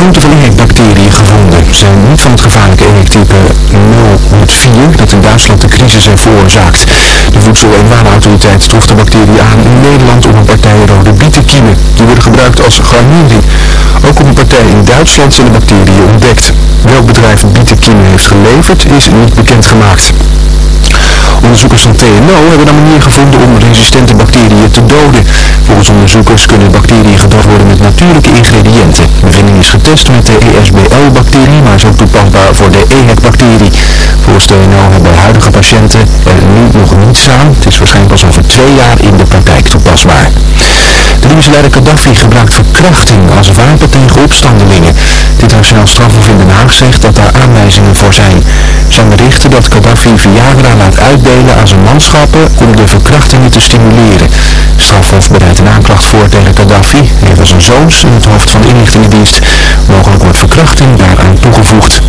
groente van EHEC-bacteriën gevonden. Zijn niet van het gevaarlijke EHEC-type 004 dat in Duitsland de crisis heeft veroorzaakt. De Voedsel- en Warenautoriteit trof de bacterie aan in Nederland op een partij rode bietenkiemen. Die worden gebruikt als garnering. Ook op een partij in Duitsland zijn de bacteriën ontdekt. Welk bedrijf bietenkiemen heeft geleverd is niet bekendgemaakt. Onderzoekers van TNO hebben een manier gevonden om resistente bacteriën te doden. Volgens onderzoekers kunnen bacteriën gedood worden met natuurlijke ingrediënten. De bevinding is getest met de ESBL-bacterie, maar is ook toepasbaar voor de EHEC-bacterie. Volgens TNO hebben huidige patiënten er nu nog niets aan. Het is waarschijnlijk pas over twee jaar in de praktijk toepasbaar. De Libische leider Gaddafi gebruikt verkrachting als wapen tegen opstandelingen. Het internationaal strafhof in Den Haag zegt dat daar aanwijzingen voor zijn. Zijn berichten dat Gaddafi Laat uitdelen aan zijn manschappen om de verkrachtingen te stimuleren. Strafhof bereidt een aanklacht voor tegen Gaddafi, een van zijn zoons en het hoofd van de inlichtingendienst. Mogelijk wordt verkrachting daaraan toegevoegd.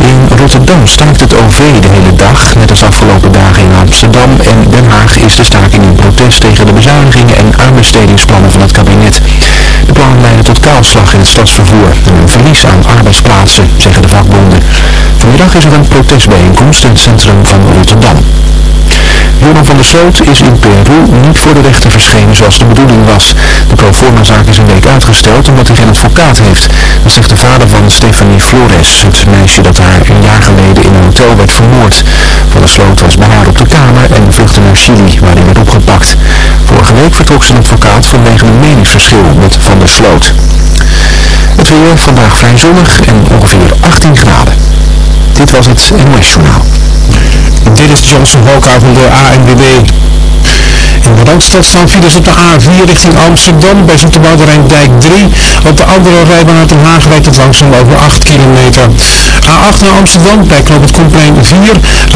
In Rotterdam staakt het OV de hele dag, net als afgelopen dagen in Amsterdam en Den Haag is de staking in protest tegen de bezuinigingen en aanbestedingsplannen van het kabinet. De plannen leiden tot kaalslag in het stadsvervoer en een verlies aan arbeidsplaatsen, zeggen de vakbonden. Vanmiddag is er een protestbijeenkomst in het centrum van Rotterdam. Joran van der Sloot is in Peru niet voor de rechter verschenen zoals de bedoeling was. De proforma-zaak is een week uitgesteld omdat hij geen advocaat heeft. Dat zegt de vader van Stephanie Flores, het meisje dat haar een jaar geleden in een hotel werd vermoord. Van der Sloot was bij haar op de kamer en vluchtte naar Chili, waar hij werd opgepakt. Vorige week vertrok zijn advocaat vanwege een meningsverschil met Van der Sloot. Het weer vandaag vrij zonnig en ongeveer 18 graden. Dit was het NOS Journaal. Dit is Johnson Hoka van de ANWB. Randstad staan files op de A4 richting Amsterdam bij Zoeterwoude-Rijndijk 3. Op de andere rijbaan uit Den Haag rijdt het langzaam over 8 kilometer. A8 naar Amsterdam bij Knoop het Komplein 4.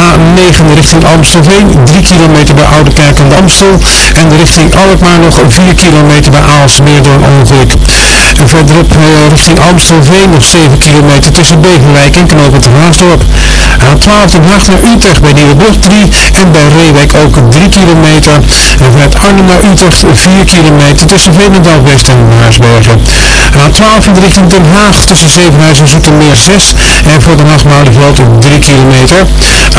A9 richting Amstelveen 3 kilometer bij Oudekerk en de Amstel. En richting Alkmaar nog 4 kilometer bij Aalsmeer door ongeluk. En verderop eh, richting Amstelveen nog 7 kilometer tussen Beverwijk en Knoop het Haasdorp. A12 Den Haag naar Utrecht bij Nieuwebrug 3 en bij Reewijk ook 3 kilometer. Vanuit Arnhem naar Utrecht 4 kilometer tussen Veenendaal en Maarsbergen. A12 in de richting Den Haag tussen Zevenhuizen en Zoetermeer 6 en voor Den Haag-Moudenveld 3 kilometer.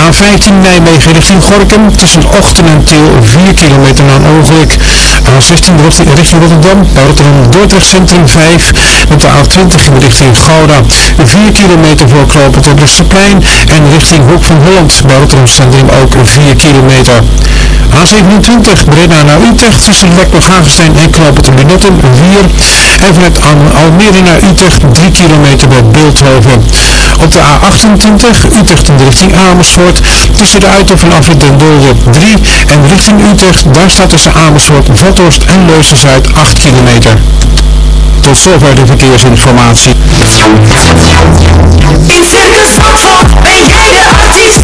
A15 Nijmegen richting Gorkum tussen Ochten en Tiel 4 kilometer na een ongeluk. A16 richting Rotterdam bij Rotterdam Dordrecht Centrum 5 met de A20 in de richting Gouda 4 kilometer voor Knoopend op Westerplein en richting Hoek van Holland bij Rotterdam Centrum ook 4 kilometer. A27 Breda naar Utrecht tussen Lekberg Hagenstein en Knoopend Benotten 4 en vanuit Almere naar Utrecht 3 kilometer bij Beeldhoven. Op de A28 Utrecht in de richting Amersfoort tussen de Uithof en Afrit den Dolder 3 en richting Utrecht daar staat tussen Amersfoort, Vathorst en Leusden-Zuid 8 kilometer. Tot zover de verkeersinformatie. In Circus Zandvoort ben jij de artiest.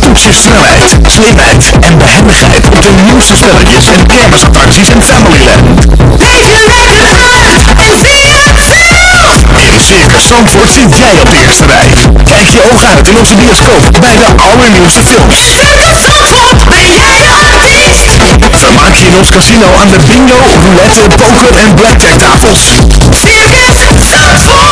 Toets je snelheid, slimheid en behendigheid op de nieuwste spelletjes en kermisattracties en Familyland. Leef je lekker uit en zie het zelf. In Circus Zandvoort zit jij op de eerste rij. Kijk je ogen uit in onze bioscoop bij de allernieuwste films. Circus Zandvoort ben jij de artiest. Vermaak je in ons casino aan de bingo, roulette, poker en blackjack tafels. Circus Zandvoort.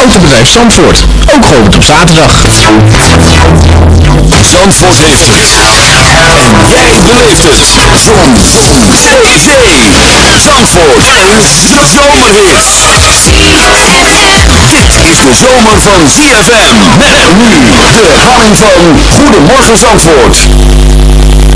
Autobedrijf Zandvoort, ook geopend op zaterdag. Zandvoort heeft het. En jij beleeft het. Zon. Zee. Zee. Zandvoort. Een zomerhit. Dit is hete zomer van ZFM. Met nu de herhaling van Goedemorgen Zandvoort.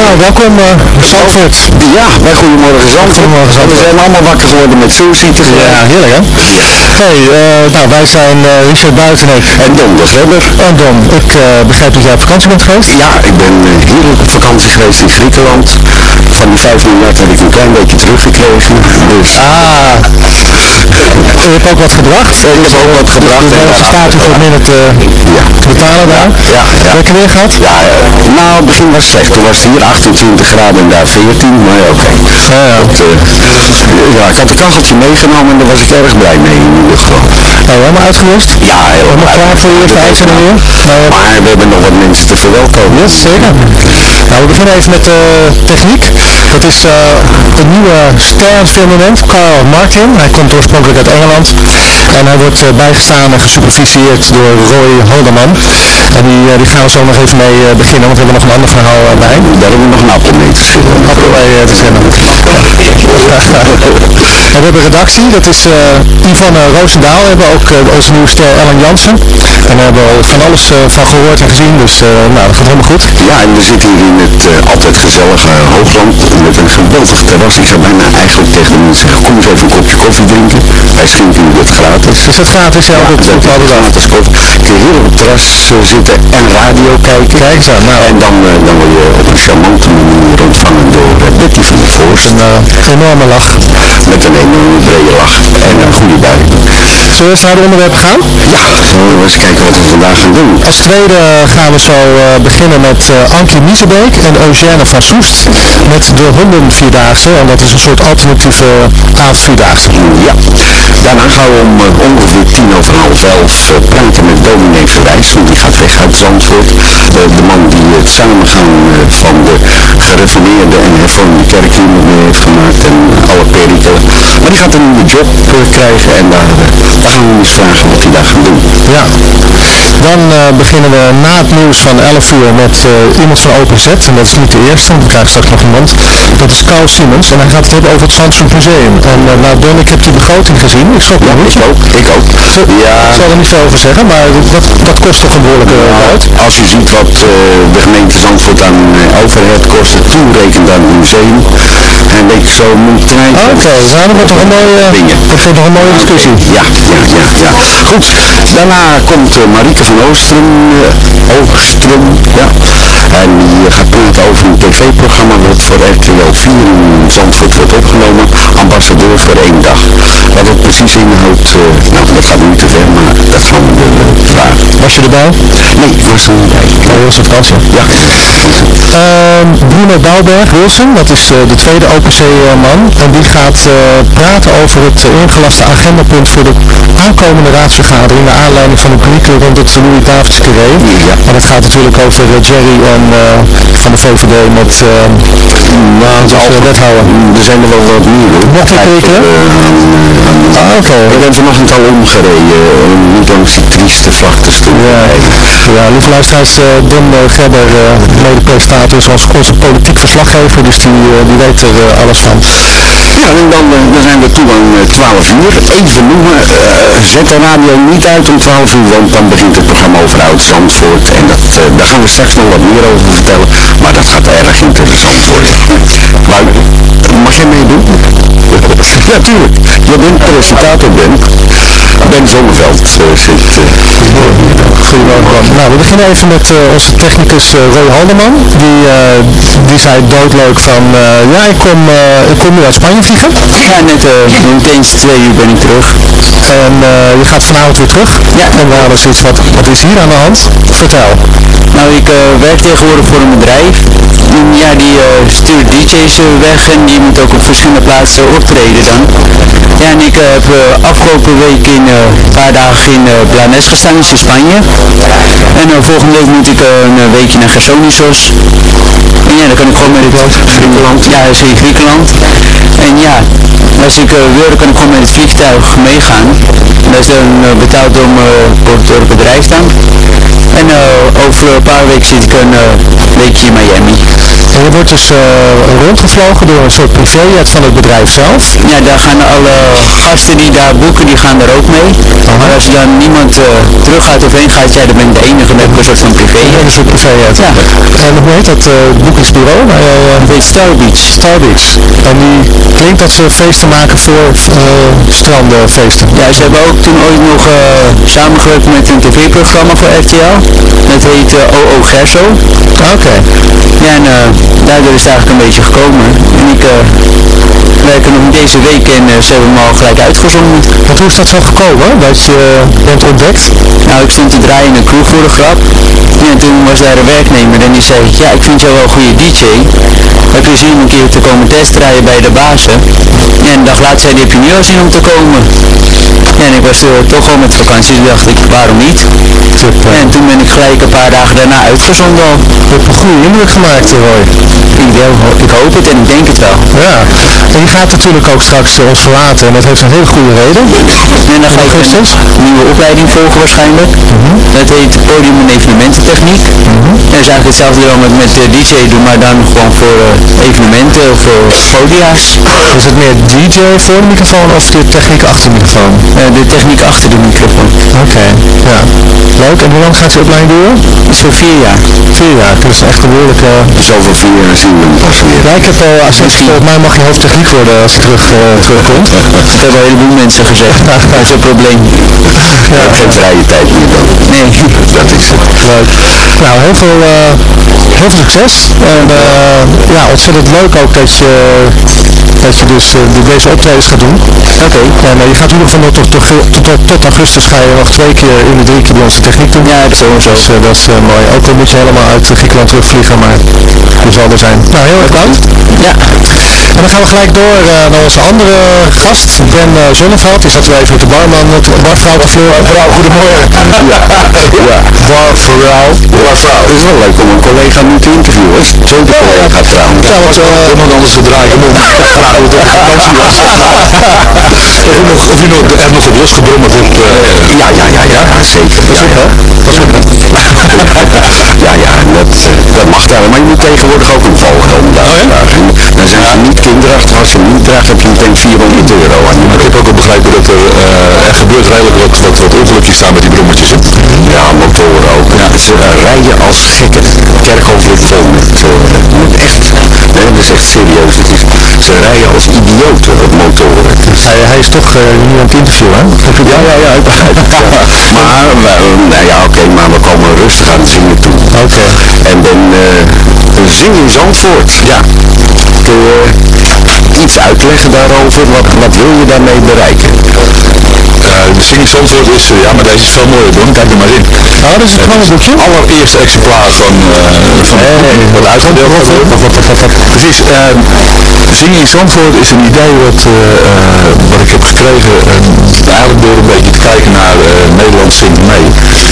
Nou, welkom uh, Zandvoort. Ja, wij goedemorgen Zandvoort. Goedemorgen Zandvoort. We zijn allemaal wakker geworden met tegelijk. Ja, heerlijk hè? Hey, uh, nou wij zijn uh, Richard Buiten en Don de Schrebber. En Don, ik begrijp dat jij op vakantie bent geweest? Ja, ik ben heerlijk op vakantie geweest in Griekenland. Van die 5 miljard heb ik een klein beetje teruggekregen. Dus... Ah, je hebt ook wat gebracht. Ik heb ook wat gebracht. De staat u voor minder te, ja. te betalen daar. Ja, ja. Lekker weer gehad? Ja, nou het begin was slecht. Toen was het hier 28 graden en daar 14, maar oké. Okay. Ja, ja. ja, ik had een kacheltje meegenomen en daar was ik erg blij mee Nou, helemaal uitgerust? Ja, helemaal klaar voor je eerste uitzending weer? Maar we hebben nog wat mensen te verwelkomen. Yes, zeker. Nou, we beginnen even met de techniek. Dat is uh, de nieuwe ster firmament, Carl Martin. Hij komt oorspronkelijk uit Engeland. En hij wordt uh, bijgestaan en gesuperviseerd door Roy Holderman. En die, uh, die gaan we zo nog even mee beginnen, want we hebben nog een ander verhaal bij. Daar hebben we nog een appel mee te schillen. Een appel bij te schillen. en we hebben redactie, dat is Ivan Roosendaal. We hebben ook onze nieuwe ster Ellen Jansen. En daar hebben we al van alles van gehoord en gezien, dus nou, dat gaat helemaal goed. Ja, en we zitten hier in het altijd gezellige Hoogland met een geweldig terras. Ik zou bijna eigenlijk tegen de mensen zeggen, kom eens even een kopje koffie drinken. Wij schenken u dat gratis. Is dat gratis? Ja, dat dat is altijd gratis koffie. Kun je hier op het terras zitten en radio kijken. Kijk aan, nou. En dan, dan word je op een charmante manier ontvangen door Betty van der Voorst. Een uh, enorme lach. Met een enorme brede lach en een goede bui. Zullen we eens naar de onderwerp gaan? Ja, zullen we eens kijken wat we vandaag gaan doen. Als tweede gaan we zo beginnen met Ankie Miezebeek en Eugène van Soest met de hondenvierdaagse. En dat is een soort alternatieve avondvierdaagse. Ja, daarna gaan we om ongeveer tien over half elf praten met dominee Verwijs, want die gaat weg uit Zandvoort. De man die het samengaan van de gereformeerde en hervormde kerk hier mee heeft gemaakt en alle perikelen. Maar die gaat een nieuwe job krijgen en daar vragen wat hij daar gaat doen. Ja, dan beginnen we na het nieuws van 11 uur met iemand van OpenZ. En dat is niet de eerste, want we krijgen straks nog iemand. Dat is Carl Siemens en hij gaat het hebben over het Zandvoort Museum. En uh, nou Don, ik heb die begroting gezien. Ik schrok ja, niet. Ik ook, ik ook. Ja. Ik zal er niet veel over zeggen, maar dat, dat kost toch een behoorlijke nou, uit. Als je ziet wat de gemeente Zandvoort aan overhead kost, toerekend aan het museum, en weet je zo moet knijpen. Oké, okay. nou dat wordt toch een mooie, dat wordt nog een mooie discussie. Ja, ja, ja, ja. Goed, daarna komt Marieke van Oostrum, Oostrum, ja. En die gaat praten over een tv-programma wat voor RTL 4 in Zandvoort wordt opgenomen. ambassadeurs voor één dag. Wat het precies inhoudt, eh, nou dat gaat nu te ver, maar dat gaan we uh, vragen. Was je erbij? Nee, ik was er niet bij. Oh, was. Ja. Ehm, Bruno Bouwberg, Wilson, dat is eh, de tweede OPC-man. en die gaat eh, praten over het ingelaste agendapunt voor de aankomende raadsvergadering naar aanleiding van de curriculum rond het Louis Davids Carré. Ja. En dat gaat natuurlijk over Jerry en, van de VVD met nou, het wethouder. Er zijn er wel wat meer hoor. Wat gekeken? Ah, oké. Ik ben vanochtend al omgereden om niet langs die trieste zwarte stoel ja. ja, lieve luisteraars, Don Gerber, mede-presentator, is ons, onze politiek verslaggever, dus die, die weet er alles van. Ja, en dan, dan zijn we toe aan 12 uur. Even noemen, zet de radio niet uit om 12 uur, want dan begint het programma over Oud-Zandvoort. En dat, daar gaan we straks nog wat meer over vertellen, maar dat gaat erg interessant worden. Maar, mag jij meedoen? ja, tuurlijk. Je bent presentator, Ben. Ben Zonneveld uh, zit uh, Nou, we beginnen even met uh, onze technicus Roy Haldeman. Die, die zei doodleuk van, ja, ik kom, ik kom nu uit Spanje vliegen. Ja, net meteen twee uur ben ik terug. En je gaat vanavond weer terug. Ja. En we hadden zoiets, wat, wat is hier aan de hand? Vertel. Nou, ik werk tegenwoordig voor een bedrijf. Ja, die stuurt DJ's weg en die moet ook op verschillende plaatsen optreden dan. Ja, en ik heb afgelopen week in een paar dagen in Blanes gestaan, in Spanje. En volgende week moet ik een weekje naar Gersonisos. En ja, dan kan ik gewoon met het Griekenland. Ja, is in Griekenland. En ja, als ik wil, dan kan ik gewoon met het vliegtuig meegaan. Dat is dan betaald door, door het bedrijf dan. En over een paar weken zit ik een weekje in Miami. En je wordt dus rondgevlogen door een soort privéjet van het bedrijf zelf? Ja, daar gaan alle gasten die daar boeken, die gaan daar ook mee. Maar als er dan niemand uh, terug gaat of heen gaat, ja, dan ben ik de enige met een soort van privé. Ja, dat is een privéjet. Ja. En hoe heet dat uh, boekingsbureau? Uh, dat heet Star Beach. Star Beach. En die klinkt dat ze feesten maken voor strandenfeesten. Ja, ze hebben ook toen ooit nog samengewerkt met een tv-programma voor RTL. Dat heet OO Gerso. Oké. Okay. Ja, en daardoor is het eigenlijk een beetje gekomen. En ik werken nog deze week en uh, ze hebben me al gelijk uitgezonden. Want hoe is dat zo gekomen, dat je uh, bent ontdekt? Nou, ik stond te draaien in een crew voor de grap. En toen was daar een werknemer en die zei, ja, ik vind jou wel een goede DJ. Heb je zin om een keer te komen testrijden bij de bazen? En een dag later zei hij, heb je nu al zin om te komen? En ik was uh, toch al met vakantie, dus dacht ik, waarom niet? Super. En toen ben ik gelijk een paar dagen daarna uitgezonden al. Je hebt een goede indruk gemaakt, Roy. Ik, wel, ik hoop het en ik denk het wel. Ja, en je gaat natuurlijk ook straks uh, ons verlaten en dat heeft een hele goede reden. En dan ga ik een nieuwe opleiding volgen waarschijnlijk. Mm -hmm. Dat heet podium en evenemententechniek. Mm -hmm. En dat is eigenlijk hetzelfde dan met, met uh, DJ doen, maar dan gewoon voor evenementen of voor podia's. Is het meer DJ voor de microfoon of de techniek achter de microfoon? de techniek achter de microfoon. Oké, okay. ja. Leuk. En hoe lang gaat je opleiding duren? Dat is voor vier jaar. Vier jaar, dat is echt een behoorlijke... Dus over vier jaar zien we hem pas weer. Ja, ik heb al, als volgens mij mag je hoofdtechniek worden als je terug, uh, terugkomt. Dat hebben een heleboel mensen gezegd. dat is een probleem. Ja, geen vrije tijd meer dan. Nee, dat is het. Leuk. Nou, heel veel, uh, heel veel succes. En uh, ja, ontzettend leuk ook dat je, dat je dus deze optredens gaat doen. Oké. Okay. En je gaat in ieder geval tot, tot, tot, tot, augustus ga je nog twee keer in de drie keer bij onze techniek doen. Ja, sowieso. Dus dat is mooi. Ook al moet je helemaal uit Griekenland terugvliegen, maar je zal er zijn. Nou, heel erg bedankt. Ja. En dan gaan we gelijk door uh, naar onze andere gast, Ben uh, Zonneveld. Die zat weer even met de barman, het barvrouw te sleuren. Mevrouw, goedemorgen. ja, ja. Barvrouw. Barvrouw. Het is wel leuk om een collega nu te interviewen. Tweede collega trouwens. Ja, want uh, iemand anders zodra je moet vragen hoe het op vakantie u nog, u nog, er nog op hebt. ja, ja, ja, ja, ja, zeker. Op, hè? Pas op, ja, ja, dat, dat mag daar. Maar je moet tegenwoordig ook een valhelm dragen. Dan zijn ze niet kinderachtig. Als je hem niet draagt, heb je meteen 400 euro aan. Maar ik heb ook al begrepen dat er, uh, er gebeurt redelijk wat, wat, wat ongelukjes staan met die brommetjes. Ja, motoren ook. Ja. Ze rijden als gekken. Kerkhoff ligt vol met, uh, met echt. Nee, dat is echt serieus. Het is, ze rijden als idioten op motoren. Hij, hij is toch uh, nu aan het interviewen, hè? Ja, ja, ja, ik begrijp het. Ja. Maar, nou ja, oké, okay, maar we komen rustig aan het zingen toe. Oké. Okay. En dan uh, zingen in Zandvoort. Ja. De, iets uitleggen daarover? Wat, wat wil je daarmee bereiken? de Singing Zandvoort is, eh, ja, maar deze is veel mooier doen. Kijk er maar in. Oh, dat is het gewoon boekje? Het allereerste exemplaar van, eh van het boek wat uitgedeeld gaat worden. Precies, uh, Zingen in Zandvoort is een idee wat, eh, eh, wat ik heb gekregen, eh, eigenlijk door een beetje te kijken naar eh, Nederland zingt mee.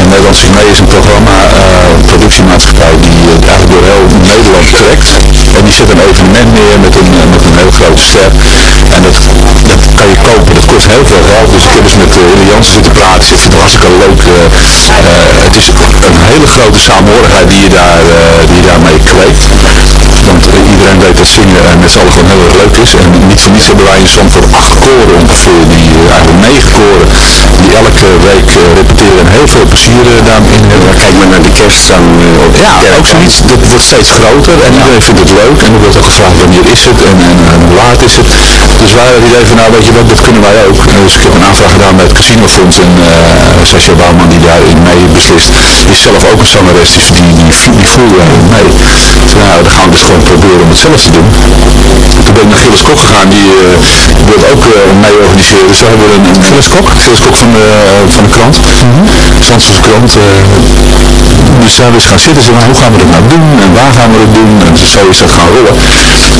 En Nederland mee is een programma, eh, een productiemaatschappij die eh, eigenlijk door heel Nederland trekt. En die zet een evenement neer met een, eh, met een heel grote ster. En dat, dat kan je kopen, dat kost heel veel geld. Dus ik heb eens met uh, Willy zitten praten, het is hartstikke leuk. eh, eh, het is een hele grote saamhorigheid die je, daar, eh, die je daarmee kweekt. Want eh, iedereen weet dat zingen eh, met z'n allen gewoon heel erg leuk is. En niet voor niets hebben wij in Zandvoort acht koren ongeveer, die eh, eigenlijk negen koren, die elke week eh, repeteren en heel veel plezier eh, daarin hebben. kijk maar naar de kerstzang uh, op Ja, ook zoiets. Dat wordt steeds groter en iedereen vindt het leuk. En er wordt ook gevraagd wanneer is het en, en, en hoe laat is het. Dus wij hadden het idee van nou weet je wat, dat kunnen wij ook. Dus ik heb een aanvraag gedaan bij het casinofonds en uh, Sascha Bouwman die daarin mee beslist, is zelf ook een zangeres, dus die, die, die voelde mee. Dus nou, dan gaan we dus gewoon proberen om het zelf te doen. Toen ben ik naar Gilles Kok gegaan, die uh, wil ook uh, mee organiseren. Dus we hebben een, een Gilles Kok, Gilles Kok van de, van de krant, mm -hmm. Zandvoortse krant. dus daar is gaan zitten, zeggen, hoe gaan we dat nou doen en waar gaan we dat doen? En zo is dat gaan rollen.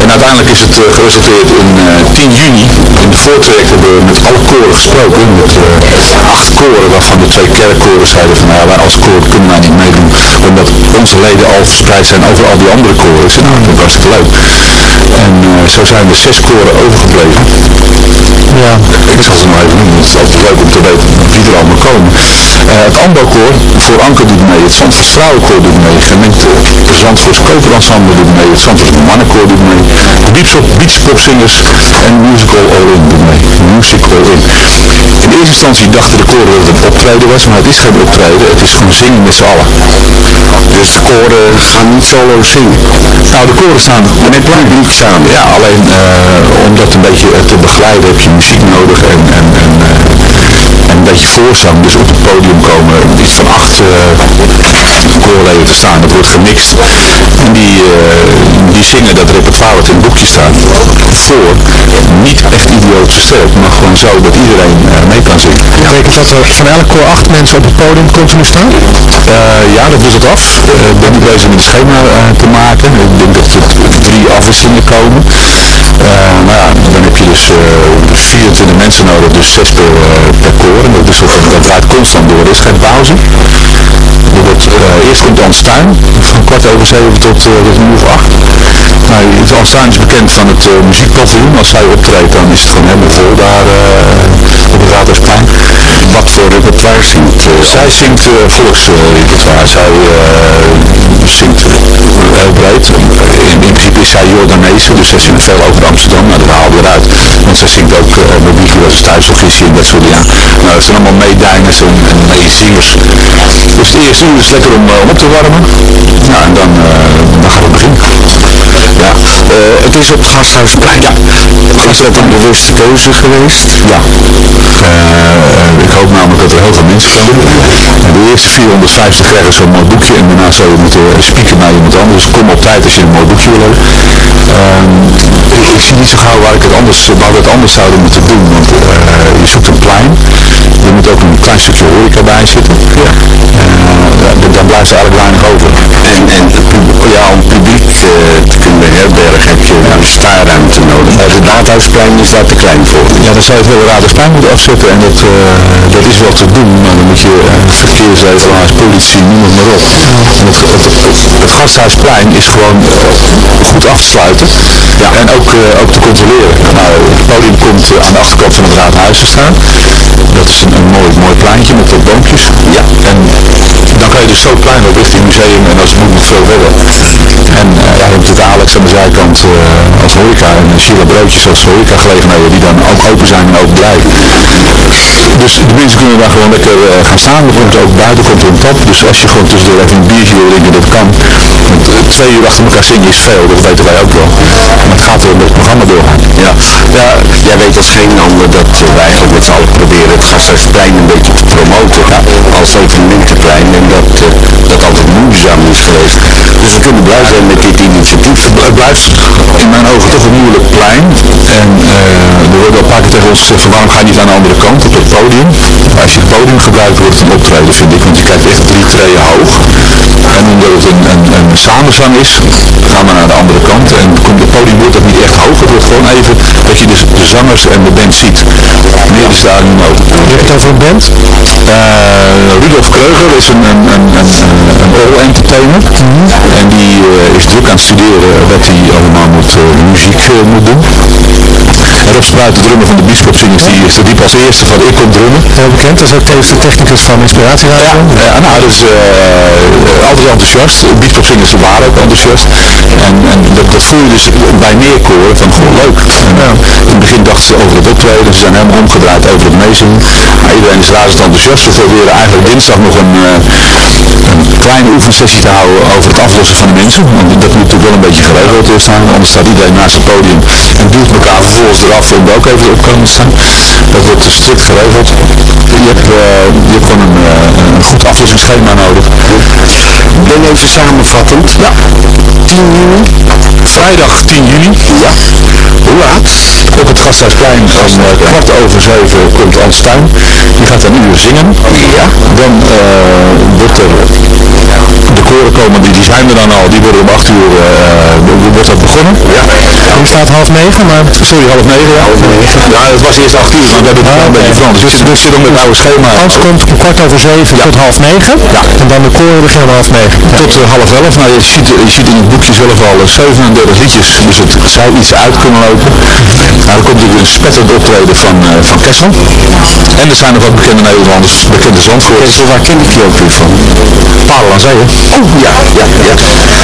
En uiteindelijk is het geresulteerd in 10 juni. In de voortraject hebben we met alle koren gesproken, met acht koren, waarvan de twee kerkkoren zeiden van, nou ja, wij als koor kunnen wij niet meedoen, omdat onze leden al verspreid zijn over al die andere koren. Ik zei, nou, dat was het leuk. En zo zijn er zes koren overgebleven. Ja, ik zal ze maar even noemen. Het is altijd leuk om te weten wie er allemaal komen. Het Ambo-koor, voor Anker doet mee, het Zandvoorts Vrouwenkoor doet mee, gemengd het Zandvoorts Koperensemble doet mee, het Zandvoorts Mannenkoor doet mee, de Beachpopzingers en Musical All In doet mee. Musical In. In eerste instantie dachten de koren dat het een optreden was, maar het is geen optreden, het is gewoon zingen met z'n allen. Dus koren gaan niet solo zingen? Nou, de koren staan met publiek samen. Ja, alleen uh, om dat een beetje uh, te begeleiden heb je muziek nodig en, en, en, uh, en een beetje voorzang. Dus op het podium komen iets van acht koorleden te staan. Dat wordt gemixt. En die, die zingen dat repertoire wat in het boekje staat voor. Niet echt idioot versterkt, maar gewoon zo dat iedereen mee kan zingen. Betekent dat er van elk koor acht mensen op het podium continu staan? ja, dat wisselt af. Ik ben nu bezig met het schema te maken. Ik denk dat er drie afwisselingen komen. Maar ja, dan heb je dus uh, 24 mensen nodig, dus 6 per, per koor. En dat, is, dat draait constant door, er is geen pauze. Wordt, eerst komt Ans Tuin, van kwart over 7 tot, tot een uur of 8. Nou, Ans Tuin is bekend van het muziekpaviljoen. Als zij optreedt, dan is het gewoon helemaal vol daar op het Raadhuisplein. Wat voor repertoire zingt? zij zingt volksrepertoire. zij zingt heel breed. In, in principe is zij Jordaanese, dus zij zingt veel over Amsterdam. Nou, dat haal je eruit. Want zij zingt ook uh, Mobiekje was thuis of visie en dat soort dingen. Nou, dat zijn allemaal meedijners en, en meezingers. Dus het eerste uur is lekker om, uh, om op te warmen. Nou, en dan, uh, dan gaan we beginnen. Ja, het is op Gasthuisplein. Is dat een bewuste keuze geweest? Ja. ik hoop namelijk dat er heel veel mensen gaan doen. De eerste 450 krijgen zo'n mooi boekje en daarna zou je moeten spieken naar iemand anders. Dus kom op tijd als je een mooi boekje wil hebben. Um, ik zie niet zo gauw waar ik het anders, waar we het anders zouden moeten doen. Want je zoekt een plein. Je moet ook een klein stukje horeca bij zitten. Ja. Blijft eigenlijk weinig over. En, en ja, om publiek uh, herbergen heb je een staarruimte nodig. Het Raadhuisplein is daar te klein voor. Ja, dan zou je het hele Raadhuisplein moeten afzetten en dat, dat is wel te doen. Maar dan moet je verkeersregelaars, politie, noem het maar op. En het, het, Gasthuisplein is gewoon goed af te sluiten. Ja. En ook, uh, ook te controleren. Nou, het podium komt aan de achterkant van het raadhuis te staan. Dat is een, een mooi, mooi pleintje met wat boompjes. Ja. En dan kan je dus zo klein op richting museum en als het moet nog veel verder. En uh, ja, je hebt het Alex aan de zijkant als horeca en Sheila Broodjes als horeca gelegenheden die dan ook open zijn en open blijven. Dus de mensen kunnen daar gewoon lekker gaan staan. Er komt ook buiten komt er een tap. Dus als je gewoon tussendoor even een biertje wil drinken, dat kan. Want twee uur achter elkaar zingen is veel, dat weten wij ook wel. Maar het gaat wel met het programma doorgaan. Ja, ja jij weet als geen ander dat wij eigenlijk met z'n allen proberen het Gasthuisplein een beetje te promoten ja, als evenementenplein. En dat, uh, dat altijd moeizaam is geweest. Dus we kunnen blij zijn met dit initiatief. Het blijft in mijn ogen toch een moeilijk plein. En uh, er wordt al een paar keer tegen ons gezegd, waarom ga je niet aan de andere kant op het podium? Maar als je het podium gebruikt, wordt het een optreden, vind ik. Want je kijkt echt drie treden hoog. En omdat het een, een, een samenzang is, gaan we naar de andere kant. En het podium wordt ook niet echt hoog. Het wordt gewoon even dat je dus de zangers en de band ziet. Meer is daar niet nodig. Je hebt het over een band? Uh, Rudolf Kreuger is een, een, een, een, een oral entertainer. En die uh, is druk aan het studeren wat hij allemaal moet, uh, muziek moet doen. Rob Spruit, de drummer van de Biespotzingers, die, is, die pas eerste van ik kom drummen. Heel bekend, dat is ook de technicus van Inspiratie Ja, ja nou, dus altijd enthousiast. Biespotzingers waren ook enthousiast. En, en dat, dat voel je dus bij meer koren van gewoon leuk. En, ja. Over het optreden, ze zijn helemaal omgedraaid over het meezingen. Maar iedereen is razend enthousiast. We proberen eigenlijk dinsdag nog een, een kleine oefensessie te houden over het aflossen van de mensen. Want dat moet natuurlijk wel een beetje geregeld zijn, anders staat iedereen naast het podium en duwt elkaar vervolgens eraf om ook even op te staan. Dat wordt strikt geregeld. Je hebt, uh, je hebt gewoon een, uh, een goed aflossingsschema nodig. Ben even samenvattend. Ja. 10 juni. Vrijdag 10 juni. Ja. Hoe laat? Op het Gasthuisplein om uh, kwart over zeven komt Hans Tuin. Die gaat dan een uur zingen. Ja. Dan wordt er de koren komen, die, die zijn er dan al, die worden om 8 uur uh, wordt dat begonnen. Ja. Nu staat half negen, maar... Sorry, half negen, ja. Half negen. Ja, het was eerst 8 uur, maar we hebben het ah, een beetje veranderd. Dus, dus zit met het oude schema. Komt om kwart over zeven ja. tot half negen. Ja. En dan de koren beginnen half negen. Tot uh, half elf. Nou, je ziet, je ziet in het boekje zelf al 37 liedjes, dus het zou iets uit kunnen lopen. Nou, er komt een spetterend optreden van, uh, van Kessel. En er zijn nog wat bekende Nederlanders, bekende Zandvoorts. Kessel, waar ken ik je ook weer van? Aan Zee, Oh, ja, ja, ja.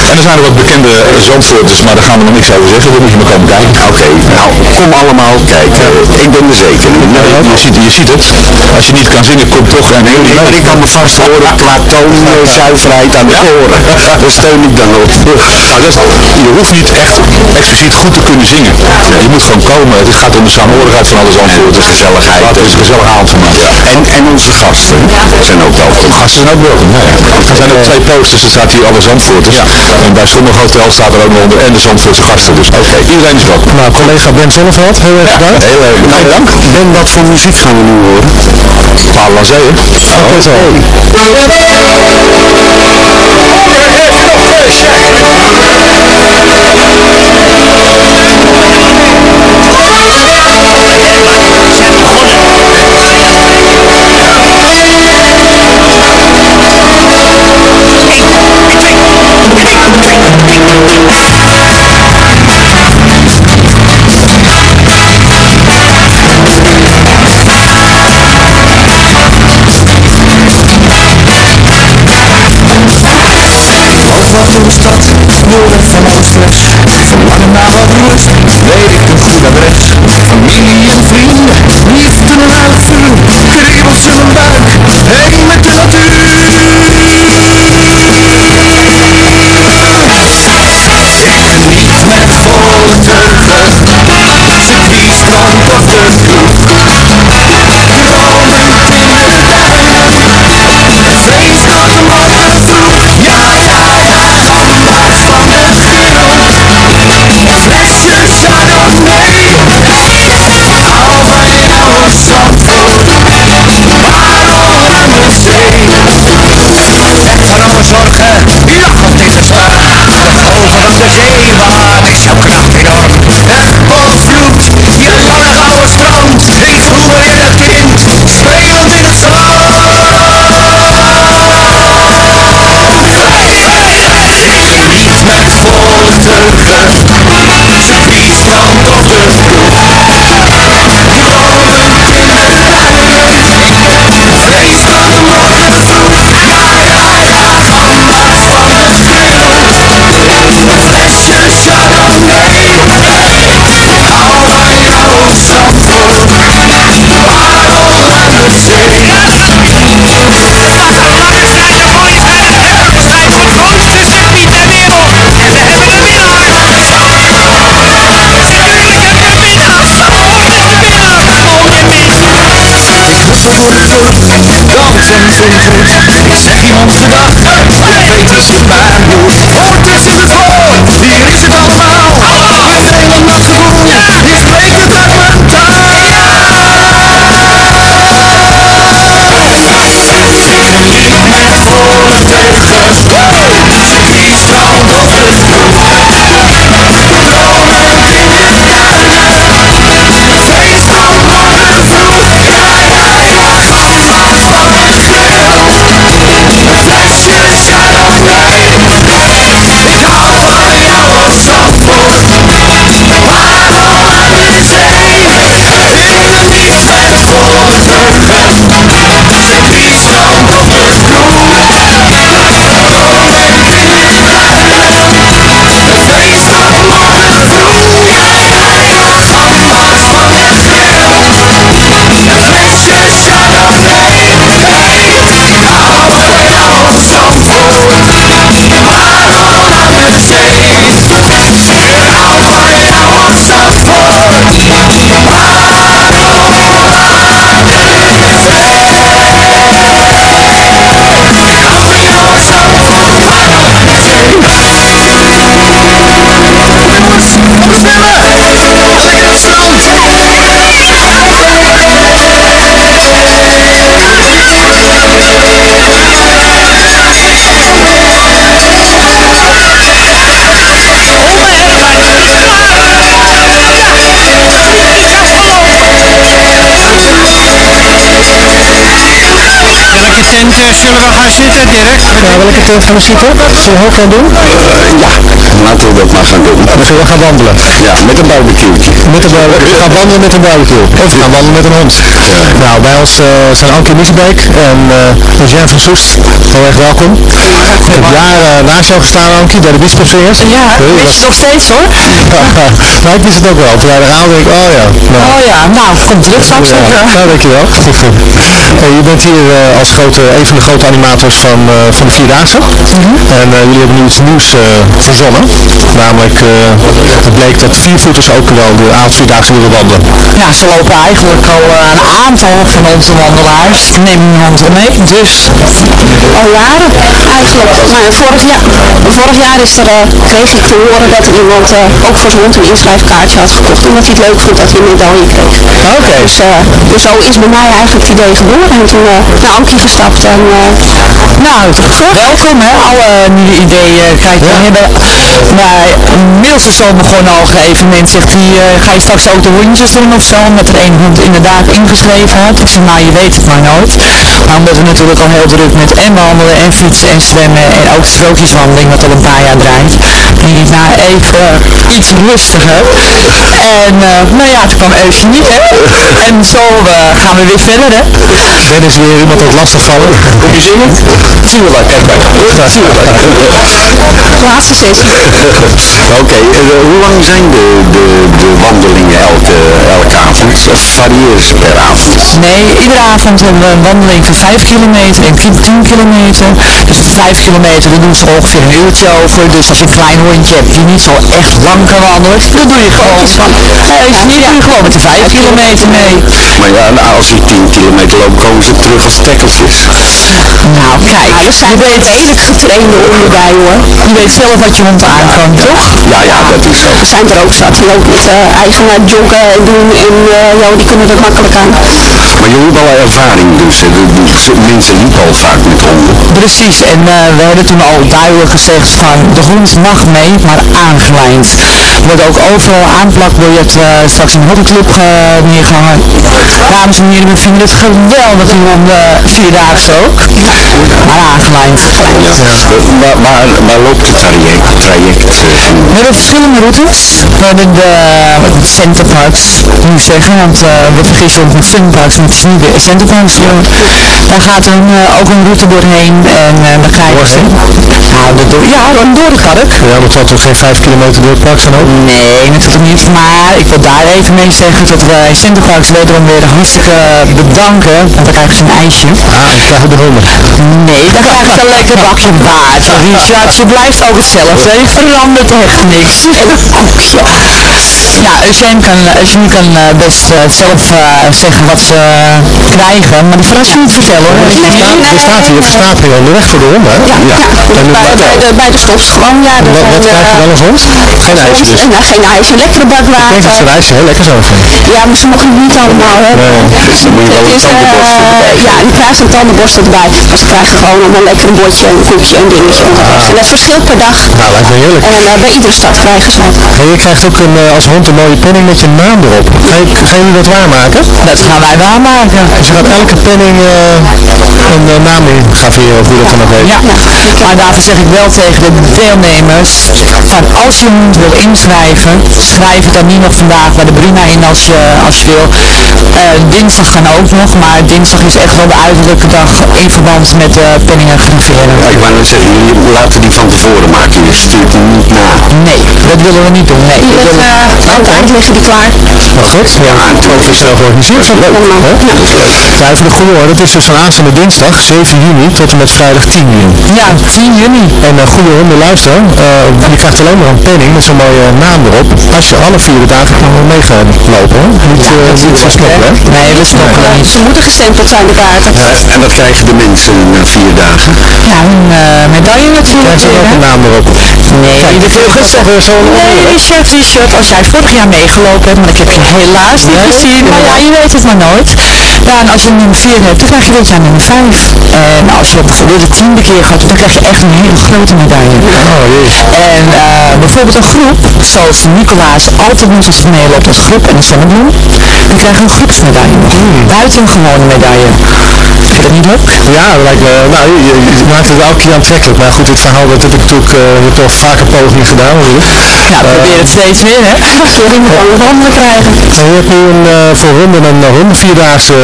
En er zijn er wat bekende Zandvoorters, maar daar gaan we nog niks over zeggen. Dan moet je maar komen kijken. Oké, okay, nou, kom allemaal kijken. Ik ben er zeker. Nou, je, ziet, je ziet het. Als je niet kan zingen, kom toch en heel nee, maar ik kan me vast horen qua toonzuiverheid aan de koren. Daar steun ik dan op. Maar dat is, je hoeft niet echt expliciet goed te kunnen zingen. Je moet gewoon komen. Het gaat om de saamhorigheid van alle Zandvoorters. Gezelligheid. Laten we er een gezellige avond van maken. En, en onze gasten zijn ook welkom. Gasten zijn ook welkom, ja. Er zijn ook twee posters, er staat hier alle Zandvoorters. Ja. En bij sommige hotels staat er ook nog onder en de Zandvoortse gasten. Dus oké, okay, iedereen is welkom. Nou, collega Ben Zonneveld, heel erg bedankt. Heel erg nou, dank. Ben, wat voor muziek gaan we nu horen? Paal aan Zee. Oké, zo. Ik zeg iemand gedag, ik weet die zich bij moet. Wat is woord, Ja, welke telefoon zitten? Zullen we ook gaan doen? ja, laten we dat maar gaan doen. We zullen gaan wandelen. Ja, met een barbecue. Met een barbecue. We gaan wandelen met een barbecue. Of we gaan wandelen met een hond. Nou, bij ons eh, zijn Anke Miesbeek en uh, Eugène van Soest. Heel erg welkom. Ik heb jaren naast jou gestaan, Ankie, bij de bischopsfeest. Ja, is nog steeds hoor. nou, ik wist het ook wel. Toen jij er aan denk ik, oh ja. Nou, Oh ja, nou, komt terug straks ja, nou, dankjewel. hey, je bent hier eh, als grote, een van de grote animators van, eh, van de Vierdaagse. En eh, jullie hebben nu iets nieuws eh, verzonnen. Namelijk, eh, het bleek dat viervoeters ook wel de avondvierdaagse willen wandelen. Ja, ze lopen eigenlijk al eh, een aantal van onze wandelaars. Nemen ons mee. Dus al jaren eigenlijk. Maar vorig jaar, vorig jaar is er uh, vreselijk te horen dat er iemand uh, ook voor zijn hond een inschrijfkaartje had gekocht. Omdat hij het leuk vond dat hij een medaille kreeg. Oké. Dus, uh, dus zo is bij mij eigenlijk het idee geboren. En toen naar Ankie gestapt. En, nou, welkom hè, alle nieuwe ideeën. Kijk, we hebben maar inmiddels is zo begonnen al evenement. Zegt hij, ga je straks ook de hondjes doen of zo? Omdat er één hond inderdaad ingeschreven had. Ik zei, nou je weet het maar nooit. Maar omdat we natuurlijk al heel druk met en wandelen en fietsen en zwemmen en ook strookjeswandeling wat al een paar jaar draait. Die nou even iets rustiger. En uh, nou ja, toen kwam Eugenie hè. En zo uh, gaan we weer verder hè. En is weer iemand wat lastig vallen. Kom je zingen? Tuurlijk. Laatste zes. Oké, uh, hoe lang zijn de, de, de wandelingen avond? Per avond? Nee, iedere avond hebben we een wandeling van 5 kilometer en 10 kilometer. Dus 5 kilometer, daar doen ze ongeveer een uurtje over. Dus als je een klein hondje hebt die niet zo echt lang kan wandelen, dan doe je gewoon van, uh, is niet, doe je gewoon met de 5 kilometer mee. Maar ja, nou, als je 10 kilometer loopt, komen ze terug als stekkertjes. Nou, kijk, nou, er zijn weet redelijk getrainde honden bij hoor. Je weet zelf wat je hond aan kan, toch? Ja, ja, dat is zo. Er zijn er ook zat die ook met uh, eigen joggen en doen en uh, ja, die kunnen makkelijk aan. Maar je hebt al ervaring dus, de, de, mensen liepen al vaak met honden. Precies, en uh, we hebben toen al duidelijk gezegd van de hond mag mee, maar aangelijnd. Er wordt ook overal aanplakbiljet uh, straks een hottenclub uh, neergehangen. Dames en heren, we vinden het geweldig om de vierdaagse ook. Maar aangelijnd. Ja. Waar, waar, waar loopt het traject? traject we hebben verschillende routes. We hebben de uh, centerparks, moet ik zeggen, want uh, we vergissen ons met funparks met vier centerparks. Daar gaat een, uh, ook een route doorheen en uh, dan ga je... Nou, door, ja, door het park. Ja, het zal toch geen 5 kilometer door het park zijn ook? Nee, natuurlijk niet. Maar ik wil daar even mee zeggen dat wij Centerparks wederom weer hartstikke bedanken. Want dan krijgen ze een ijsje. Ah, ik krijg de honden. Nee, dan krijg je een lekker bakje water. Richard, je blijft ook hetzelfde. Je verandert echt niks. Ja, Eugène kan, Eugène kan best zelf uh, zeggen wat ze krijgen, maar die verrast je niet vertellen hoor. Nee, nee, nee. Er staat hier, er staat hier onderweg voor de honden, hè? Ja, ja. ja. En bij, bij, de, bij de stops gewoon, ja. Wat, wat krijg je dan als hond? Geen ijsje dus? Nou, geen ijsje, lekkere bak water. Ik denk dat ze een ijsje heel lekker vinden. Ja, maar ze mogen het niet allemaal hebben. Nee, dus dan moet je wel een tandenborstel erbij. Ja, die krijgen een tandenborstel erbij. Dus ze krijgen gewoon allemaal een lekker bordje en een koekje en dingetje. Ah. En dat verschilt per dag. Nou, lijkt me heerlijk. En uh, bij iedere stad vrijgezet. En je krijgt ook een, als hond een mooie penning met je naam erop. Ga je, dat waarmaken? Dat gaan wij waarmaken. Dus je gaat elke penning uh, een uh, naam in graveren, of hoe dat dan ook heet. Ja, maar daarvoor zeg ik wel tegen de deelnemers, van als je hond wil inschrijven, schrijf het dan niet nog vandaag bij de Bruna in als je, als je wil. dinsdag kan ook nog, maar dinsdag is echt wel de uiterlijke dag in verband met uh, penningen graveren. Ja, ik wou net zeggen, jullie laten die van tevoren maken, je stuurt hem niet na. Nee, dat willen we niet doen. Nee, we willen, uh, altijd liggen die klaar. Wat goed, ja, professioneel georganiseerd. Leuk, hè? Ja, even nog gehoord, het is dus van aanstaande dinsdag, 7 juni, tot en met vrijdag 10 juni. Ja, 10 juni. En uh, goede honden luister, uh, je krijgt alleen maar een penning met zo'n mooie naam erop, als je alle vier dagen kan mee gaat lopen. Hè? Niet, uh, ja, niet versnoppen, hè? Nee, we snoppen nee. niet. Ze moeten gestempeld zijn, de kaarten. en dat krijgen de mensen na vier dagen? Ja, een medaille natuurlijk. Krijgen ze ook een naam erop? Nee, Kijk, de dit is toch weer zo'n Nee, die shirt, die shirt, als jij vorig jaar meegelopen hebt, maar ik heb je helaas niet gezien, maar ja, je weet het maar nooit. Ja, en als je nummer 4 hebt, dan krijg je dit jaar nummer 5. En als je bijvoorbeeld de tiende keer gaat, dan krijg je echt een hele grote medaille. Oh, jee. En eh, bijvoorbeeld een groep, zoals Nicolaas altijd met ons meeloopt als groep en de Zonnebloem, die krijgen een groepsmedaille nog. Buiten een gewone medaille. Vind je dat niet leuk? Ja, dat lijkt me, nou, je, maakt het elke keer aantrekkelijk. Maar goed, dit verhaal dat heb ik natuurlijk, eh, je hebt al vaker pogingen gedaan natuurlijk. Ja, probeer het steeds weer, hè. Sorry, moet een handen krijgen. En je hebt nu een, eh, voor honden een uh, hondenvierdaagse,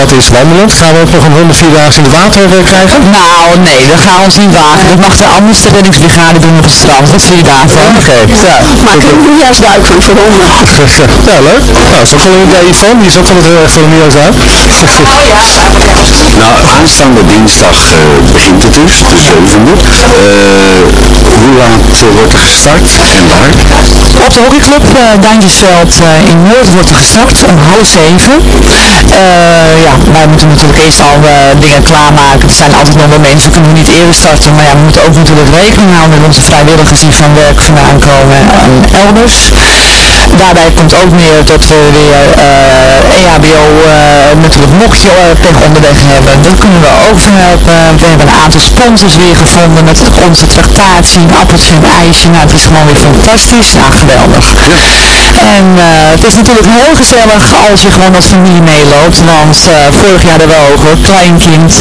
dat is wandelend. Gaan we ook nog een hondenvierdaagse in het water eh, krijgen? Nou, nee, dat gaan we ons niet wagen. Dat mag de andere reddingsbrigade doen op het strand. Wat vier dagen. Oké, ja. Maar ik heb een nieuwjaarsduik van voor honden. Ja, leuk. Nou, dat is ook wel een idee van. Die is ook altijd heel erg voor de nieuwsduik. Nou, aanstaande dinsdag eh, begint het dus, de 7e. Eh, hoe laat eh, wordt er gestart en waar? Op de hockeyclub uh, Duintjesveld uh, in Noord wordt er gestart om half zeven. Uh, ja, wij moeten natuurlijk eerst al dingen klaarmaken. Er zijn altijd nog wel mensen, kunnen we niet eerder starten. Maar ja, we moeten ook natuurlijk rekening houden met onze vrijwilligers die van werk vandaan komen en elders. Daarbij komt ook meer dat we weer EHBO natuurlijk mocht je pen onderweg hebben. Dat kunnen we ook verhelpen. We hebben een aantal sponsors weer gevonden met onze tractatie, een appeltje en ijsje. Nou, het is gewoon weer fantastisch. Nou, geweldig. En uh, het is natuurlijk heel gezellig als je gewoon als familie meeloopt. Want uh, vorig jaar hadden we ook een kleinkind,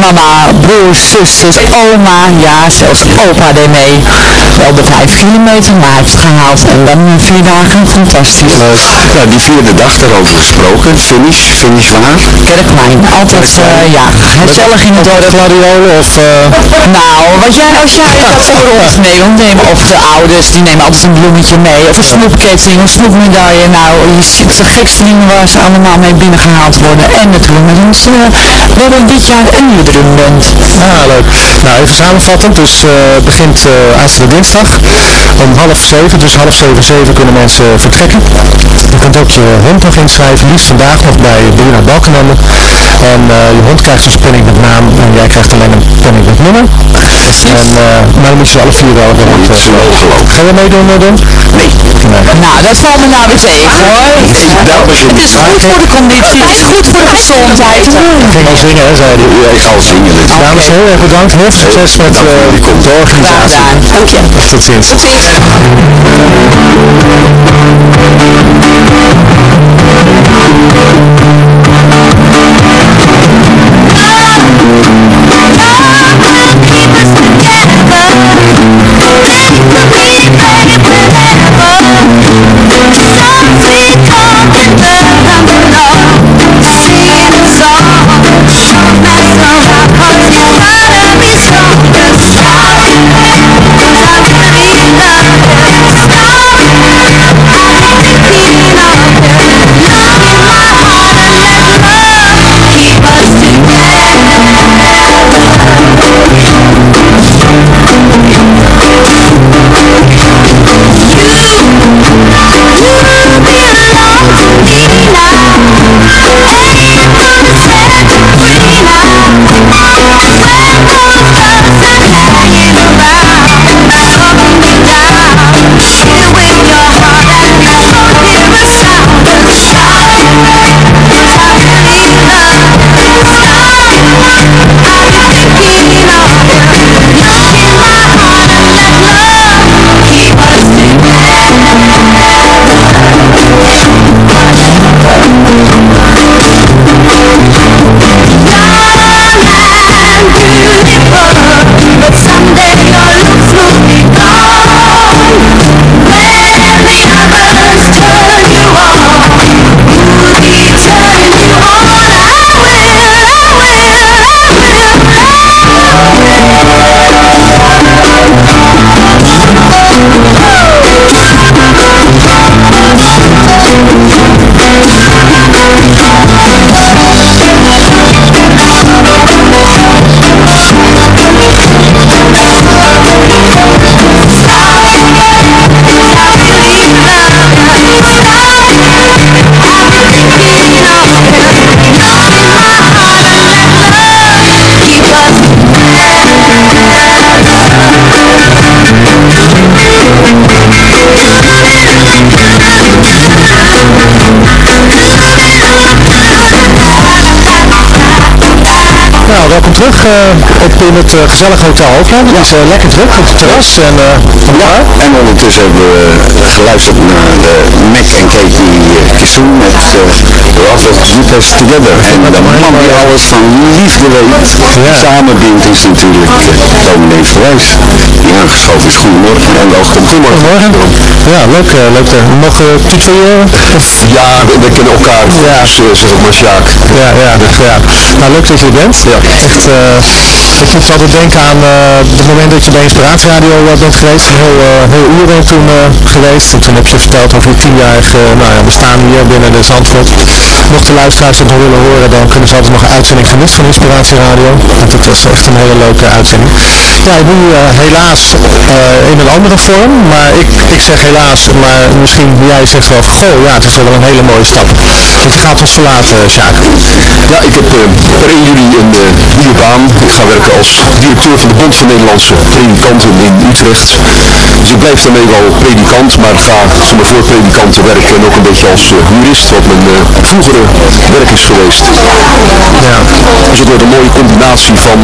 mama, broers, zusters, oma, ja, zelfs opa deed mee. Wel de vijf kilometer, maar hij heeft het gehaald. En dan vier dagen, fantastisch. Ja, die vierde dag daarover gesproken. Finish, finish waar? Kerkplein. Altijd, ja, gezellig in het dorp. Gladiolen of... Nou, wat jij, als jij gaat voor ons mee nemen, of de ouders, die nemen altijd een bloemetje mee, of een snoepketting, een snoepmedaille. Nou, je ziet de gekste waar ze allemaal mee binnengehaald worden. En natuurlijk met ons, uh, we hebben dit jaar een liederenband. Ah, leuk. Nou, even samenvattend. Dus uh, het begint uh, aanstaande dinsdag om half zeven. Dus half zeven, zeven kunnen mensen vertrekken. Je kunt ook je hond nog inschrijven. Liefst vandaag nog bij Bruna Balkenende. En je hond krijgt een penning met naam en jij krijgt alleen een penning met nummer. En, maar dan moet je alle vier wel hebben. Ga je meedoen, Don? Nee. Nou, dat valt me nou weer tegen hoor. Dat begint Het is goed voor de conditie, het is goed voor de gezondheid. Ik ging al zingen, hè, zei hij. Ja, ik zal zingen. Dus. Dames, heel erg bedankt. Heel veel succes met uh, de organisatie. Dank je. Tot ziens. Terug uh, op in het uh, gezellig Hotel Hoogland. Het is uh, lekker druk op het terras en ja, en ondertussen hebben we geluisterd naar de Mac en Katie Kissoen met Love It Keep Us Together. En de man die alles van liefde weet, samenbindt is natuurlijk dominee Verwijs. Die aangeschoven is. Goedemorgen en welkom. Goedemorgen. Ja, leuk. leuk nog tutoyeren? Ja, we, kennen elkaar. Ja. Dus, zeg maar, Sjaak. Ja, ja, ja. Nou, leuk dat je er bent. Ja. Echt, uh, ik moet altijd denken aan uh, het moment dat je bij Inspiratieradio uh, bent geweest. Heel, heel uur ben toen geweest. En toen heb je verteld over je tienjarig nou, ja, bestaan hier binnen de Zandvoort. Mocht de luisteraars dat nog willen horen, dan kunnen ze altijd nog een uitzending gemist van Inspiratieradio. Want het was echt een hele leuke uitzending. Ja, nu helaas in een andere vorm. Maar ik, ik zeg helaas, maar misschien jij zegt wel, goh, ja, het is wel een hele mooie stap. Want je gaat ons verlaten, Sjaak. Ja, ik heb per 1 juli een nieuwe baan. Ik ga werken als directeur van de Bond van Nederlandse Predikanten in Utrecht. Dus ik blijf daarmee wel predikant, maar ga voor predikanten werken en ook een beetje als uh, jurist, wat mijn vroegere werk is geweest. Ja. Dus het wordt een mooie combinatie van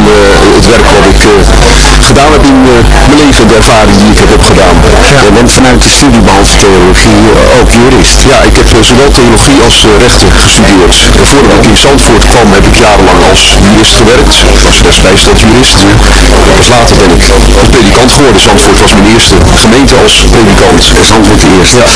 het werk wat ik gedaan heb in mijn leven en de ervaring die ik heb opgedaan. Ja. Je bent vanuit de studie behalve theologie ook jurist. Ja, ik heb zowel theologie als rechten gestudeerd. Voordat ik in Zandvoort kwam heb ik jarenlang als jurist gewerkt. Ik was destijds dat jurist. Pas later ben ik als predikant geworden. Zandvoort was mijn eerste gemeente als predikant. Zandvoort eerst. Ja.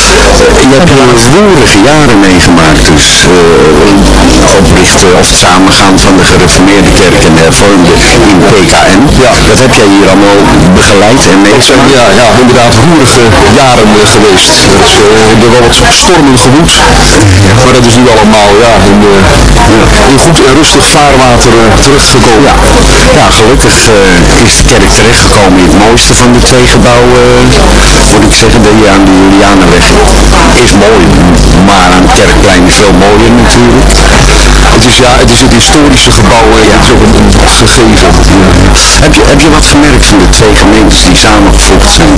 Je hebt roerige jaren meegemaakt. Dus uh, oprichten of het samengaan van de gereformeerde kerk en de hervormde in PKN. Ja. Dat heb jij hier allemaal begeleid en meegemaakt. Ja, ja, inderdaad roerige jaren uh, geweest. Dus, uh, er wel wat stormen gewoed. Maar dat is nu allemaal ja, in, in goed en rustig vaarwater terechtgekomen. Ja, ja gelukkig is de kerk terechtgekomen in het mooiste van de twee gebouwen, moet ik zeggen, die aan de Julianenweg is mooi, maar aan het kerkplein is veel mooier natuurlijk. Het is, ja, het is het historische gebouw en ja. het is ook een, gegeven. Heb, je, heb je wat gemerkt van de twee gemeentes die samengevoegd zijn?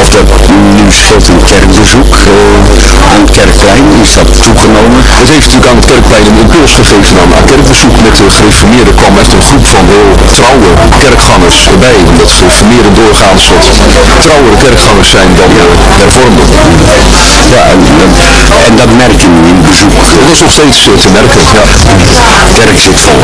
Of dat nu scheelt een kerkbezoek uh, aan het kerkplein, is dat toegenomen? Het heeft natuurlijk aan het kerkplein een impuls gegeven aan, aan kerkbezoek met de gereformeerden kwam echt een groep van heel trouwe kerkgangers erbij. Omdat gereformeerden doorgaans wat trouwere kerkgangers zijn dan de hervormden. Ja, en, en, dat merk je nu in bezoek. Dat is nog steeds uh, te merken, ja. De kerk zit vol,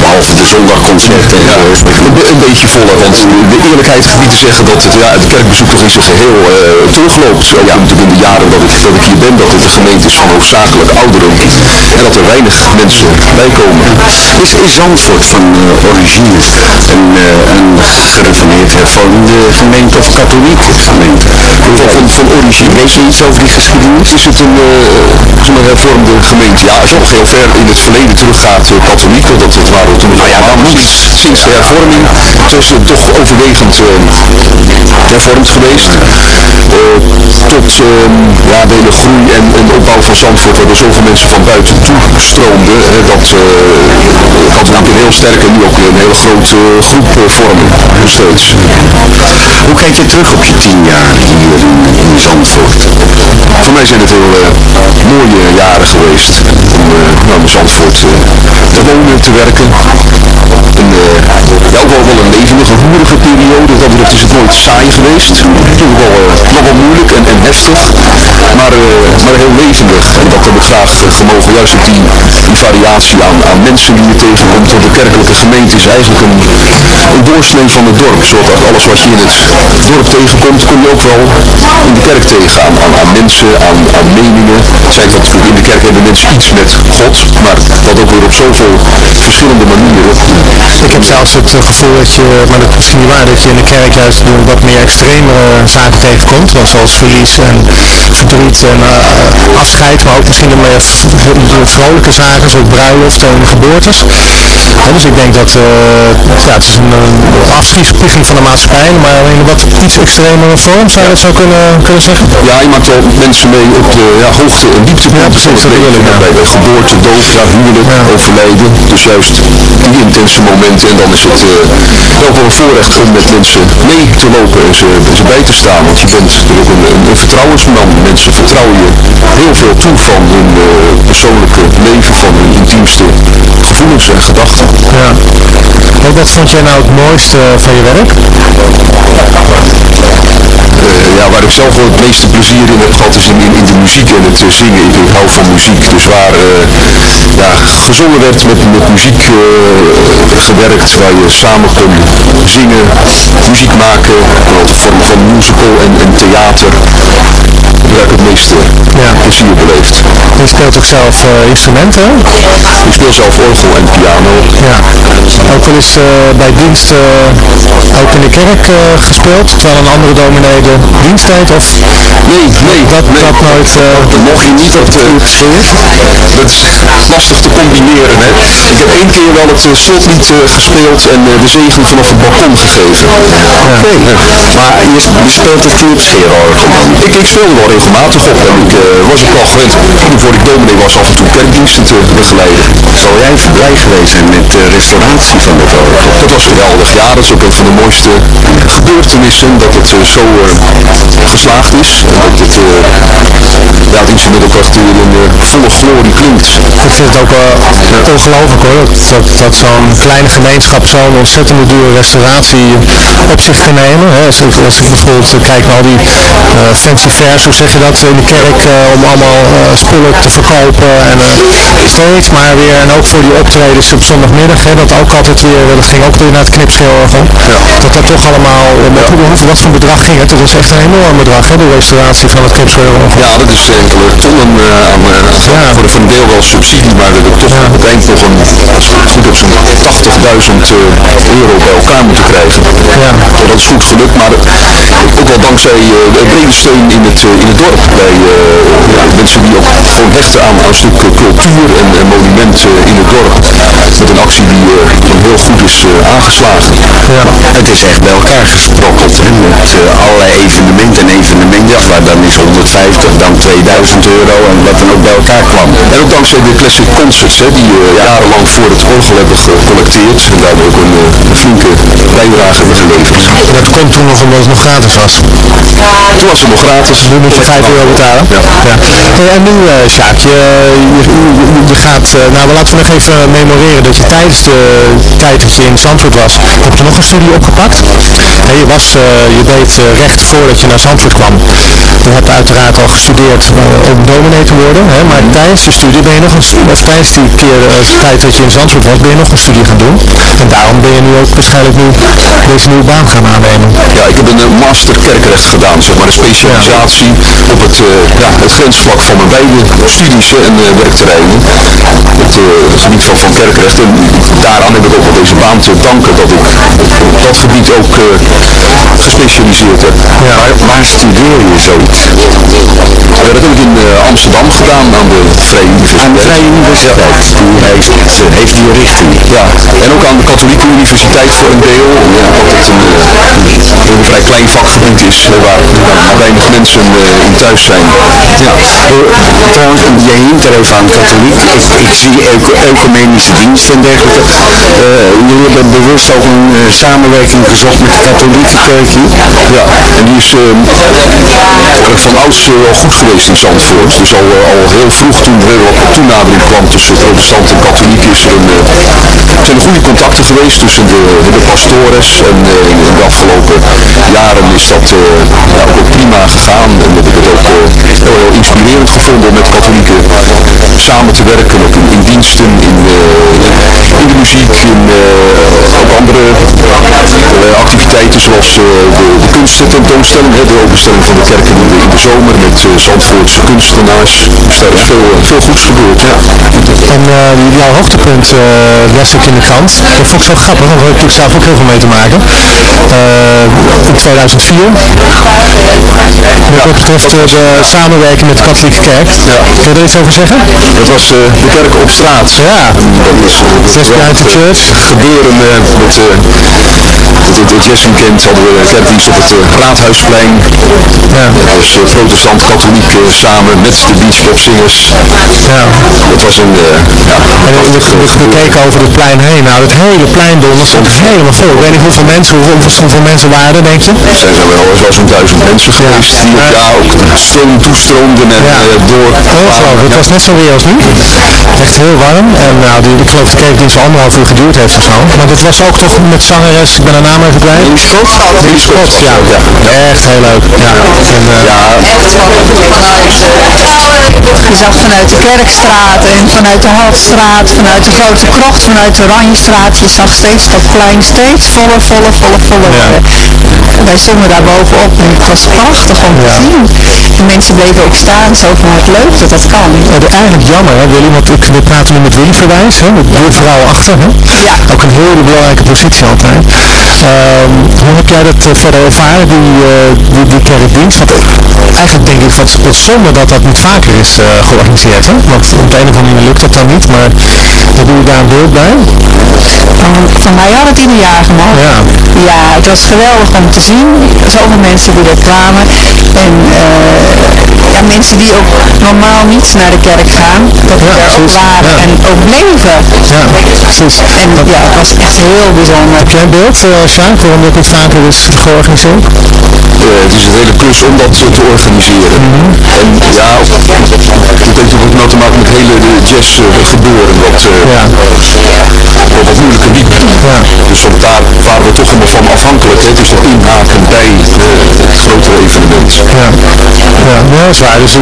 behalve de zondagconcerten. Ja, een, een, beetje voller, want de eerlijkheid te zeggen dat het, ja, het kerkbezoek nog in zijn geheel uh, terugloopt. Ook ja. natuurlijk in de jaren dat ik, dat ik hier ben, dat het een gemeente is van hoofdzakelijk ouderen en dat er weinig mensen bijkomen. Is, is Zandvoort van uh, origine een, uh, een gereformeerd hervormde gemeente of katholieke gemeente? Van, van, van origine? Weet je iets over die geschiedenis? Is het een uh, hervormde gemeente? Ja, als je nog heel ver in het verleden teruggaat, katholiek, dat, dat waren toen oh, ja, moet. sinds de hervorming zijn ze toch overwegend hervormd geweest. tot ja, de hele groei en, en opbouw van Zandvoort, waar er zoveel mensen van buiten toe stroomden, dat katholieken heel sterk en nu ook een hele grote groep vormen, nog steeds. Hoe kijk je terug op je tien jaar hier in, Zandvoort? Voor mij zijn het heel mooie jaren geweest om in Zandvoort te wonen, te werken. Een, ja, ook wel een levendige, roerige periode. Dat betreft is nooit saai geweest. Natuurlijk wel, nog wel moeilijk en, heftig, maar, maar heel levendig. En dat heb ik graag gemogen, juist op die, die variatie aan, aan mensen die je tegenkomt. Want de kerkelijke gemeente is eigenlijk een, een doorsnee van het dorp. Zodat alles wat je in het dorp tegenkomt, kom je ook wel in de kerk tegen. Aan, aan, mensen, aan, aan meningen. Zeg dat in de kerk hebben mensen iets met God, maar dat ook weer op zoveel verschillende manieren. Ik heb zelfs het gevoel dat je, maar dat is niet waar, dat je in de kerk juist wat meer extreme zaken tegenkomt. Zoals verlies en verdriet en uh, afscheid, maar ook misschien de meer vrolijke zaken, zoals bruiloft en geboortes. Ja, dus ik denk dat uh, ja, het is een, een van de maatschappij, maar alleen wat iets extremere vorm, zou je dat zo kunnen, kunnen zeggen? Ja, je maakt wel mensen mee op de ja, hoogte- en van het leven. Bij de geboorte, dood, ja, huwelijk, overlijden. Dus juist die intense momenten. En dan is het uh, wel wel een voorrecht om met mensen mee te lopen en ze, ze bij te staan. Want je bent ook een, een, een vertrouwensman. Mensen vertrouwen je heel veel toe van hun uh, persoonlijke leven, van hun intiemste gevoelens en gedachten. Ja. Wat, wat vond jij nou het mooiste van je werk? Ja, waar ik zelf wel het meeste plezier in heb gehad is in, in, in de muziek en het uh, zingen. Ik, ik, hou van muziek, dus waar ja, gezongen werd met, met muziek gewerkt, waar je samen kon zingen, muziek maken, van, van musical en, en theater. Daar heb ik het meeste ja. plezier beleefd. Je speelt ook zelf instrumenten? Ik speel zelf orgel en piano. Ja. Ook wel eens bij dienst ook in de kerk gespeeld, terwijl een andere dominee de dienst Of nee, nee, dat, nee, dat nooit... Uh, dat mocht je niet op de... Dat is lastig te combineren, hè. Ik heb één keer wel het uh, slotlied uh, gespeeld en uh, de zegen vanaf het balkon gegeven. Oké, okay. maar je, je speelt het Gerorgel dan? Ik, ik speelde wel regelmatig op en ik was ook al gewend, toen voor ik dominee was, af en toe kerkdiensten te begeleiden. Zou jij blij geweest zijn met de restauratie van dit orgel? Dat was geweldig, ja, dat is ook een van de mooiste gebeurtenissen, dat het zo geslaagd is. En dat het, uh, het instrument ook echt in uh, volle glorie klinkt. Ik vind het ook uh, ongelooflijk hoor, dat, dat, dat zo'n kleine gemeenschap zo'n ontzettende dure restauratie op zich kan nemen. Hè. Als, ik, als ik bijvoorbeeld kijk naar al die fancy fairs, hoe zeg je dat, in de kerk om allemaal spullen te verkopen en steeds maar weer, en ook voor die optredens op zondagmiddag, hè, dat ook altijd weer, dat ging ook weer naar het knipscheelorgel. Ja. Dat dat toch allemaal, met hoeveel, wat voor bedrag ging het? Dat was echt een enorm bedrag, hè, de restauratie van het knipscheelorgel. Ja, dat is enkele tonnen uh, aan, uh, ja. voor, voor een deel wel subsidie, maar dat heb toch ja. op het eind nog een, goed op zo'n 80.000 uh, euro bij elkaar moeten krijgen. Ja. Dat is goed gelukt, maar ook wel dankzij de brede steun in het, in het dorp, bij ja, mensen die ook gewoon hechten aan, aan een stuk cultuur en, en monument in het dorp. Met een actie die heel goed is aangeslagen. Ja. Het is echt bij elkaar gesprokkeld, hè, met allerlei evenementen en evenementen, waar dan is 150, dan 2000 euro en wat dan ook bij elkaar kwam. En ook dankzij de Classic Concerts, hè, die uh, jarenlang voor het orgel hebben gecollecteerd en daar ook een, uh, een flinke bijdrage hebben geleverd. En dat komt toen nog omdat het nog gratis was? Toen was het nog gratis. Nu moet je 5 euro betalen? Ja. ja. Hey, en nu, uh, Sjaak, je, je, je, gaat, nou laten we nog even memoreren dat je tijdens de tijd dat je in Zandvoort was, heb je nog een studie opgepakt. Hey, je, was, je deed recht voordat je naar Zandvoort kwam. Je hebt uiteraard al gestudeerd uh, om dominee te worden, hè, maar tijdens de studie ben je nog een studie, of tijdens die keer, uh, tijd dat je in Zandvoort was, ben je nog een studie gaan doen. En daarom ben je nu ook waarschijnlijk nu deze nieuwe baan gaan aannemen. Ja, ik heb een uh, master kerkrecht gedaan, zeg maar, een specialisatie ja. op het, ja, het grensvlak van mijn beide studies en werkterreinen. Het gebied van, van kerkrecht. En daaraan heb ik ook wel deze baan te danken dat ik op dat gebied ook gespecialiseerd heb. Ja. Waar studeer je zoiets? Ja, dat heb ik in uh, Amsterdam gedaan aan de Vrije Universiteit. Aan de Vrije Universiteit, ja. die heeft, heeft die richting. Ja, en ook aan de Katholieke Universiteit voor een deel, omdat het een, uh, een vrij klein vakgebied is, waar weinig mensen in thuis zijn. Ja. trouwens, jij hint er even aan katholiek. Ik, ik zie ecumenische diensten en dergelijke. jullie hebben bewust ook een samenwerking gezocht met de katholieke kerk hier. Ja, en die is erg van ouds al goed geweest in Zandvoort. Dus al, al heel vroeg toen er wat toenadering kwam tussen protestant en katholiek is er een, zijn er goede contacten geweest tussen de, de pastores en uh, in de afgelopen jaren is dat uh, ook prima gegaan en heb ik het ook uh, heel, inspirerend gevonden met katholieken samen te werken, ook in, diensten, in, in de muziek, in ook andere zoals de, de kunstententoonstelling, de openstelling van de kerk in de, in de zomer met Zandvoortse kunstenaars. Dus daar is veel, veel goeds gebeurd. Ja. En uh, jouw hoogtepunt uh, las ik in de krant. Dat vond ik zo grappig, want daar heb ik zelf ook heel veel mee te maken. Uh, in 2004. Wat betreft de samenwerking met de katholieke kerk. Ja. Kun je er iets over zeggen? Dat was de kerk op straat. Ja. Dat is Just the Church. gebeuren met de, de, hadden we kerkdienst op het Raadhuisplein. Ja. Dat was uh, protestant, katholiek uh, samen met de beachpopzingers. Ja. Dat was een, ja. En we, we, we keken over het plein heen. Nou, het hele plein stond helemaal vol. Ik weet niet hoeveel mensen, hoeveel, hoeveel mensen waren er, denk je? Er zijn er wel zo'n duizend mensen geweest die op ja, ook stroom toestroomden en ja. door. Ongelooflijk, het was net zo weer als nu. Echt heel warm. En nou, die, ik geloof de kerkdienst anderhalf uur geduurd heeft of zo. Maar dat was ook toch met zangeres, ik ben haar naam even kwijt. Links Scott, ja. ja. Echt heel leuk. Ja. En, uh, ja. Je zag vanuit de Kerkstraat en vanuit de Haltstraat, vanuit de Grote Krocht, vanuit de Oranjestraat. Je zag steeds dat plein steeds voller, voller, voller, voller worden. Ja. Wij zongen daar bovenop en het was prachtig om te zien. De mensen bleven ook staan, zo van het leuk dat dat kan. Ja, de, eigenlijk jammer hè Willy, want ik, we praten nu met Willy Verwijs, hè, met de vrouw achter. Hè? Ja. Ook een hele belangrijke positie altijd. Um, hoe heb jij dat uh, verder ervaren, die, uh, die, die kerkdienst? Want eigenlijk denk ik wat, wat zonde dat dat niet vaker is uh, georganiseerd. Hè? Want op de een of andere manier lukt dat dan niet, maar wat doe je daar een beeld bij? Van, van mij had het ieder jaar gemaakt. Ja. ja, het was geweldig om te zien. Zoveel mensen die er kwamen. En ja, mensen die ook normaal niet naar de kerk gaan, dat die er ook waren en ook bleven. Ja, precies. En ja, het was echt heel bijzonder. Heb jij een beeld, uh, Sjaak, waarom dat vaker is georganiseerd? Uh, het is een hele klus om dat te organiseren. Mm -hmm. En ja, het heeft natuurlijk ook nou te maken met hele jazz uh, gebeuren, wat, ja. wat moeilijke liep. Ja. Dus daar waren we toch allemaal van afhankelijk. Hè. Het is wel inhaken bij het grotere evenement. Ja, ja. ja is waar. Dus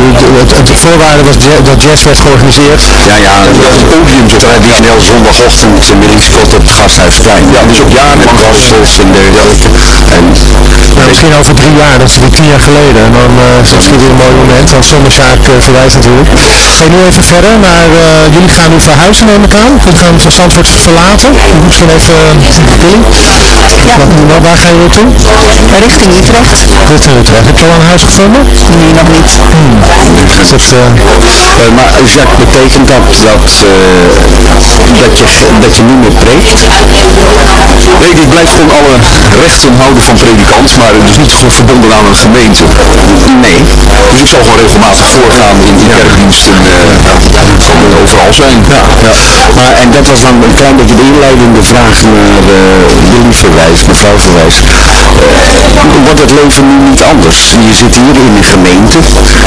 de voorwaarde was dat jazz werd georganiseerd. Ja, ja, het podium zo traditioneel zondagochtend middag tot het Gasthuisplein. Ja, dus ook gassels en dergelijke. En nou, misschien over drie jaar, dat is weer tien jaar geleden. En dan uh, is het weer een mooi moment, want zonder zaak uh, verwijs natuurlijk. Ga nu even verder naar, uh, jullie gaan nu verhuizen neem ik aan. Jullie gaan van Zandvoort verlaten. Misschien even, Billy. Ja. Waar, waar ga je naartoe? Richting Utrecht. Richting Utrecht. Heb je al een huis gevonden? Nee, nog niet. Hmm. Is het, maar Jacques, betekent dat dat, dat, je, dat je niet meer preekt? Nee, ik blijf gewoon alle rechten houden van predikant, maar dus niet verbonden aan een gemeente. Nee. Dus ik zal gewoon regelmatig voorgaan in, in kerkdiensten, uh, overal zijn. Ja, ja. Maar, en dat was dan een klein beetje de inleidende vraag naar uh, jullie verwijs, mevrouw verwijs. Uh, wordt het leven nu niet anders? Je zit hier in een gemeente,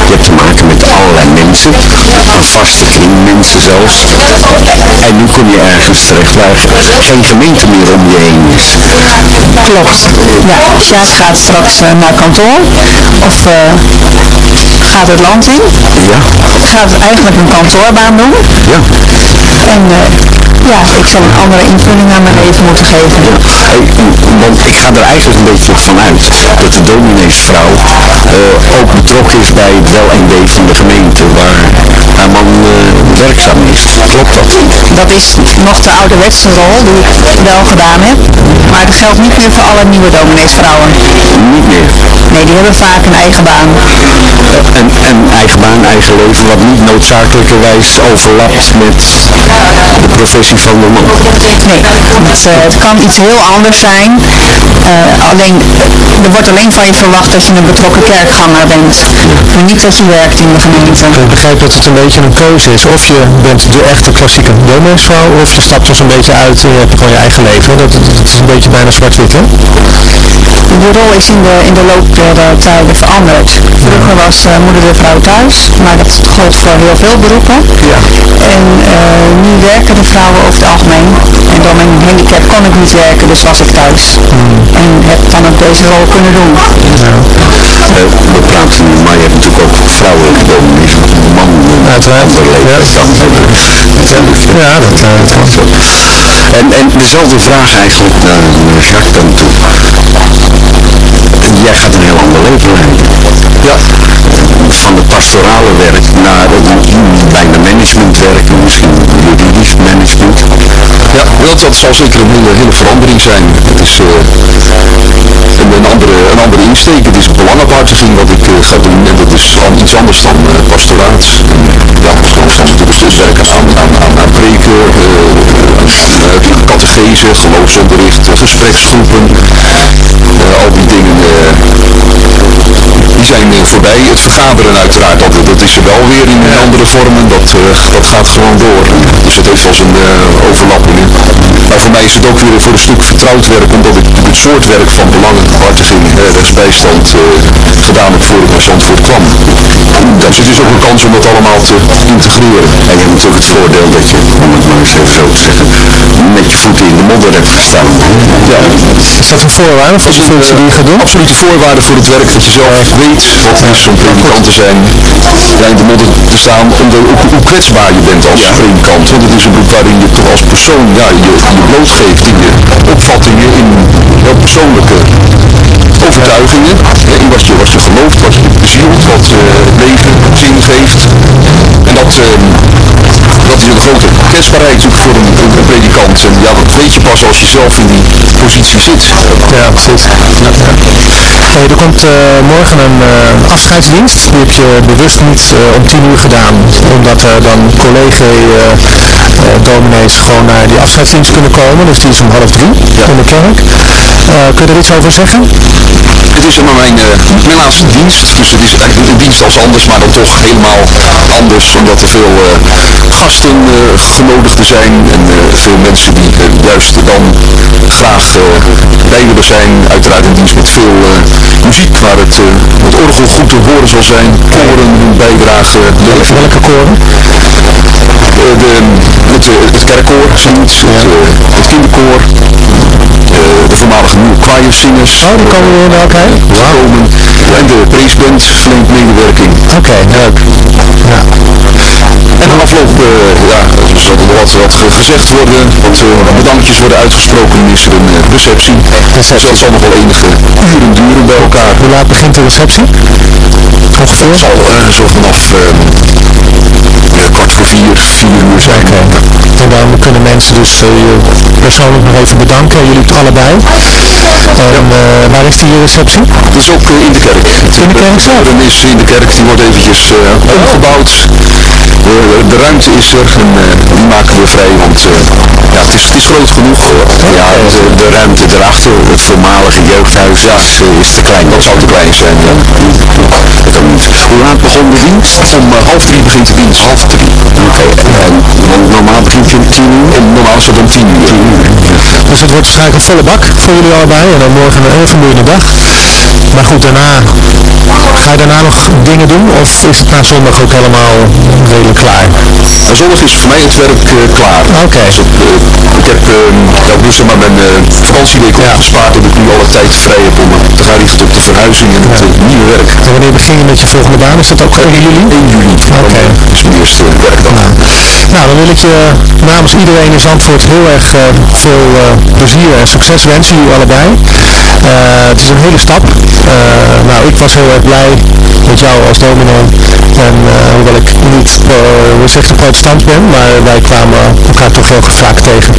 je hebt te maken met allerlei mensen, een vaste kring mensen zelfs. En nu kom je ergens terecht waar geen gemeente meer om je heen is. Klopt. Ja, Sjaak gaat straks uh, naar kantoor. Of uh, gaat het land in. Ja. Gaat eigenlijk een kantoorbaan doen. Ja. En uh, ja, ik zal een andere invulling aan mijn leven moeten geven. Ja. Want ik ga er eigenlijk een beetje van uit dat de domineesvrouw uh, ook betrokken is bij het wel en wee van de gemeente waar haar man uh, werkzaam is. Klopt dat? Dat is nog de ouderwetse rol die ik wel gedaan heb. Maar dat geldt niet meer voor alle nieuwe domineesvrouwen. Niet meer? Nee, die hebben vaak een eigen baan. Uh, en, en eigen baan, eigen leven, wat niet noodzakelijkerwijs overlapt met de professie van de man. Nee, het, uh, het kan iets heel anders zijn. Uh, alleen, er wordt alleen van je verwacht dat je een betrokken kerkganger bent. Maar niet dat je werkt in de gemeente. Ik begrijp dat het een beetje een keuze is. Of je bent de echte klassieke domineesvrouw, of je stapt er zo'n beetje uit en je hebt gewoon je eigen leven. Dat, dat, dat is een beetje bijna zwart-wit, hè? De rol is in de, in de loop der tijden veranderd. Vroeger was moeder de vrouw thuis, maar dat gold voor heel veel beroepen. Ja. En nu werken de vrouwen over het algemeen. En door mijn handicap kon ik niet werken, dus was ik thuis. Hmm. En heb dan ook deze rol kunnen doen. Ja. Uh, we praten nu, maar je hebt natuurlijk ook vrouwelijke dominees, een man Uiteraard. Ja. Ja, dat, uh, dat zo. En, en dezelfde vraag eigenlijk naar, naar Jacques dan toe. Jij gaat een heel ander leven leiden. Ja. Van het pastorale werk naar het bijna managementwerk, misschien juridisch management. Ja, dat, dat zal zeker een hele, hele verandering zijn. Het is uh, een, een, andere, een andere insteek. Het is een belangenbehartiging wat ik uh, ga doen en dat is al iets anders dan uh, pastoraat. En, ja, zo zal ik dus werken aan, aan, aan, aan preken, uh, catechese, geloofsonderricht, gespreksgroepen. Eh, al die dingen die zijn eh, voorbij. Het vergaderen uiteraard, dat, dat is er wel weer in andere vormen. Dat, eh, dat gaat gewoon door. Dus het heeft wel zijn uh, overlappingen. Maar voor mij is het ook weer voor een stuk vertrouwd werk, omdat ik het soort werk van belangenbehartiging, uh, rechtsbijstand, gedaan heb voor ik naar Zandvoort kwam. Dus het is ook een kans om dat allemaal te integreren. En je hebt natuurlijk het voordeel dat je, om het maar eens even zo te zeggen, met je voeten in de modder hebt gestaan. Ja. Is dat een voorwaarde voor de functie die je gaat doen? Absoluut voorwaarde voor het werk dat je zelf weet wat is om predikant te zijn. In de modder te staan, omdat hoe, hoe kwetsbaar je bent als predikant. Want het is een boek waarin je toch als persoon ja, je, je blootgeeft in je opvattingen, in heel persoonlijke overtuigingen. In wat je, wat je gelooft, wat je bezielt, wat uh, leven zin geeft. En dat, uh, dat is een grote kwetsbaarheid voor een, een, predikant. En ja, dat weet je pas als je zelf in die positie zit. Ja, precies. Ja, Hey, er komt uh, morgen een uh, afscheidsdienst. Die heb je bewust niet uh, om 10 uur gedaan. Omdat er dan collega dominees gewoon naar die afscheidsdienst kunnen komen. Dus die is om half drie in de kerk. kun je er iets over zeggen? Het is maar mijn, mijn laatste dienst. Dus het is eigenlijk een dienst als anders, maar dan toch helemaal anders. Omdat er veel gasten genodigd zijn. En veel mensen die juist dan graag bij willen zijn. Uiteraard een dienst met veel muziek waar het, het orgel goed te horen zal zijn. Koren doen bijdrage. Welke, welke koren? de, het, het kerkkoor, zoiets, het, het kinderkoor, de voormalige nieuwe choir singers. Oh, die komen weer naar elkaar? Komen. En de preesband verleent medewerking. Oké, leuk. Ja. En dan afloop, uh, ja, er zal er wat, wat gezegd worden, wat uh, bedankjes worden uitgesproken, dan is er een uh, receptie. Dus dat zal nog wel enige uren duren bij elkaar. Hoe laat begint de receptie? Ongeveer? Zal zo vanaf kwart voor vier, vier uur zijn. Okay. En dan kunnen mensen dus je persoonlijk nog even bedanken, jullie allebei. En waar is die receptie? Dat is ook in de kerk. In de kerk zelf? Dan is in de kerk, die wordt eventjes omgebouwd. De, ruimte is er en die maken we vrij, want ja, het, is, het is groot genoeg. Ja, de, de ruimte erachter, het voormalige jeugdhuis, ja, is, is te klein. Dat zou te klein zijn, ja. Hoe laat begon de dienst? Om half drie begint de dienst, half drie. Oké, en normaal begint het om tien uur? En normaal is het om tien uur. Dus het wordt waarschijnlijk een volle bak voor jullie allebei en dan morgen een heel vermoeiende dag. Maar goed, daarna, ga je daarna nog dingen doen of is het na zondag ook helemaal redelijk klaar? Na zondag is voor mij het werk uh, klaar. Oké. Okay. Dus, uh, ik heb uh, dus maar mijn vakantieweek ja. opgespaard dat ik nu alle tijd vrij heb om te gaan richten op de verhuizing en het nieuwe werk. En wanneer begin je met je volgende baan? Is dat ook 1 juli? 1 juli. Oké. Okay. Dat is de eerste werkdag. Nou. nou, dan wil ik je namens iedereen in Zandvoort heel erg veel plezier en succes wensen, jullie allebei. het is een hele stap. nou, ik was heel erg blij met jou als dominee. En hoewel ik niet, we zeggen protestant ben, maar wij kwamen elkaar toch wel vaak tegen.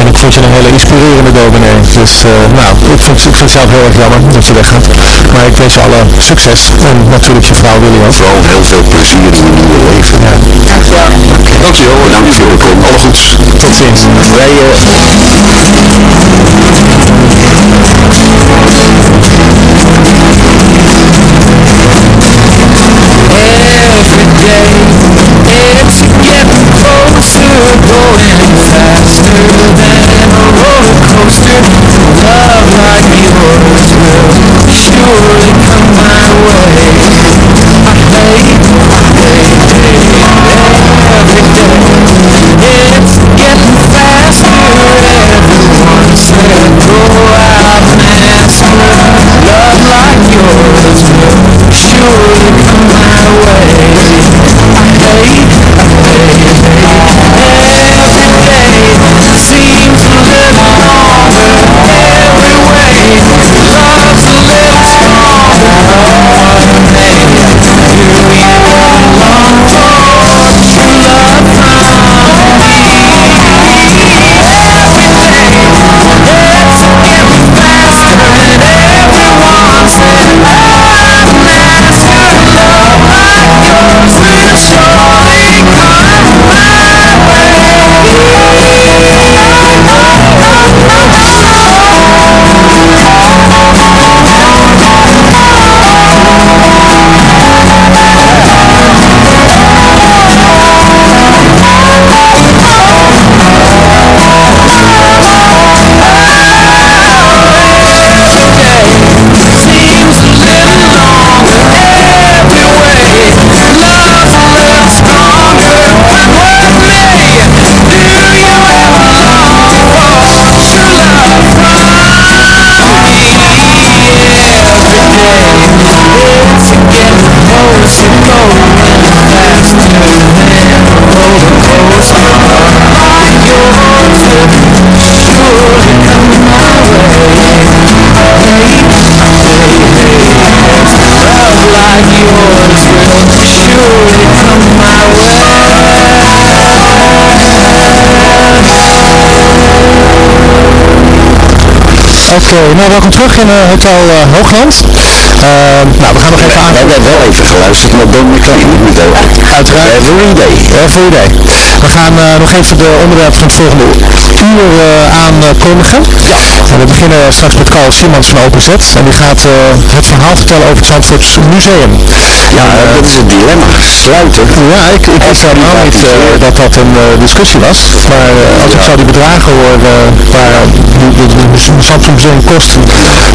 En ik vond je een hele inspirerende dominee. Dus nou, ik vind, ik vind het zelf heel erg jammer dat je weggaat. Maar ik wens je alle succes. En natuurlijk je vrouw Willy ook. Vooral heel veel plezier in je nieuwe leven. Ja. Dankjewel. De komst. Alle goeds. Tot ziens. Wij, Oké, nou welkom terug in eh, Hotel eh, Hoogland. Eh, nou, we gaan nog even aan. We hebben wel even geluisterd naar Don McLean. Uiteraard. Every day. Every day. We gaan eh, nog even de onderwerpen van het volgende uur uh, aankondigen. En we beginnen straks met Carl Simons van OpenZ. En die gaat uh, het verhaal vertellen over het Zandvoorts Museum. Ja, dat is het dilemma. Sluiten. Ja, ik, ik wist helemaal niet dat dat een discussie was. Maar als ik zou die bedragen hoor waar het Zandvoort kost,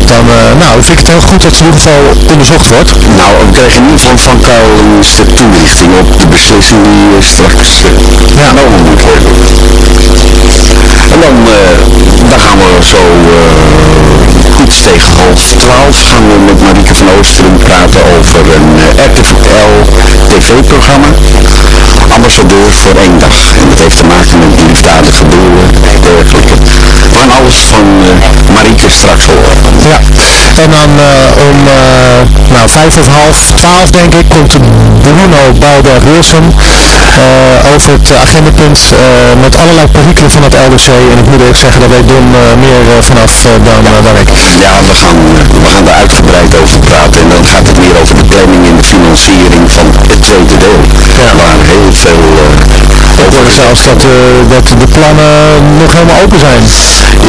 dan nou, vind ik het heel goed dat in ieder geval onderzocht wordt. Nou, we krijgen in ieder geval van Carl een stuk toelichting op de beslissing die straks genomen moet worden. En dan, uh, dan gaan we zo iets tegen half twaalf gaan we met Marieke van Oosteren praten over een RTL tv-programma. Ambassadeurs voor één dag. En dat heeft te maken met liefdadige doelen en dergelijke. We gaan alles van Marieke straks horen. Ja, en dan om nou, vijf of half twaalf denk ik komt Bruno Bouwberg-Wilson over het agendapunt met allerlei perikelen van het LDC. En ik moet eerlijk zeggen, daar weet Don meer vanaf dan, dan ik. Ja, we gaan, we gaan er uitgebreid over praten. En dan gaat het meer over de planning en de financiering van het tweede deel. Ja. Waar heel veel... ik hoor zelfs dat, dat de plannen nog helemaal open zijn.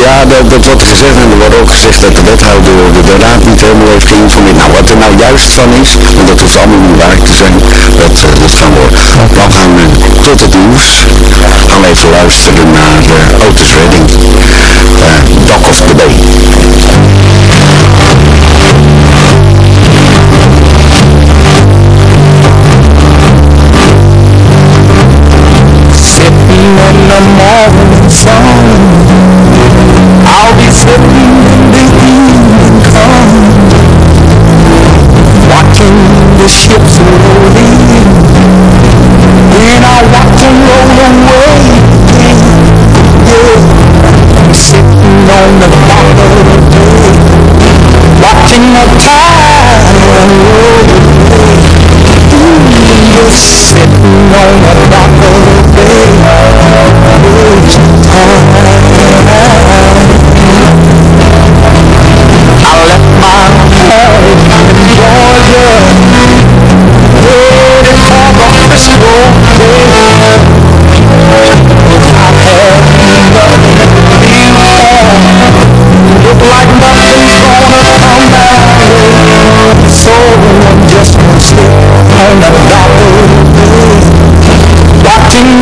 Ja, dat, dat wordt gezegd. En er wordt ook gezegd dat de wethouder de, de raad niet helemaal heeft geïnformeerd. Nou, wat er nou juist van is, want dat hoeft allemaal niet waar te zijn, dat, dat gaan we... Dan gaan we tot het nieuws. Gaan we even luisteren naar uh, Otis Redding. Uh, Dock of the Bay. Sitting in the morning sun I'll be sitting in the evening come Watching the ships roll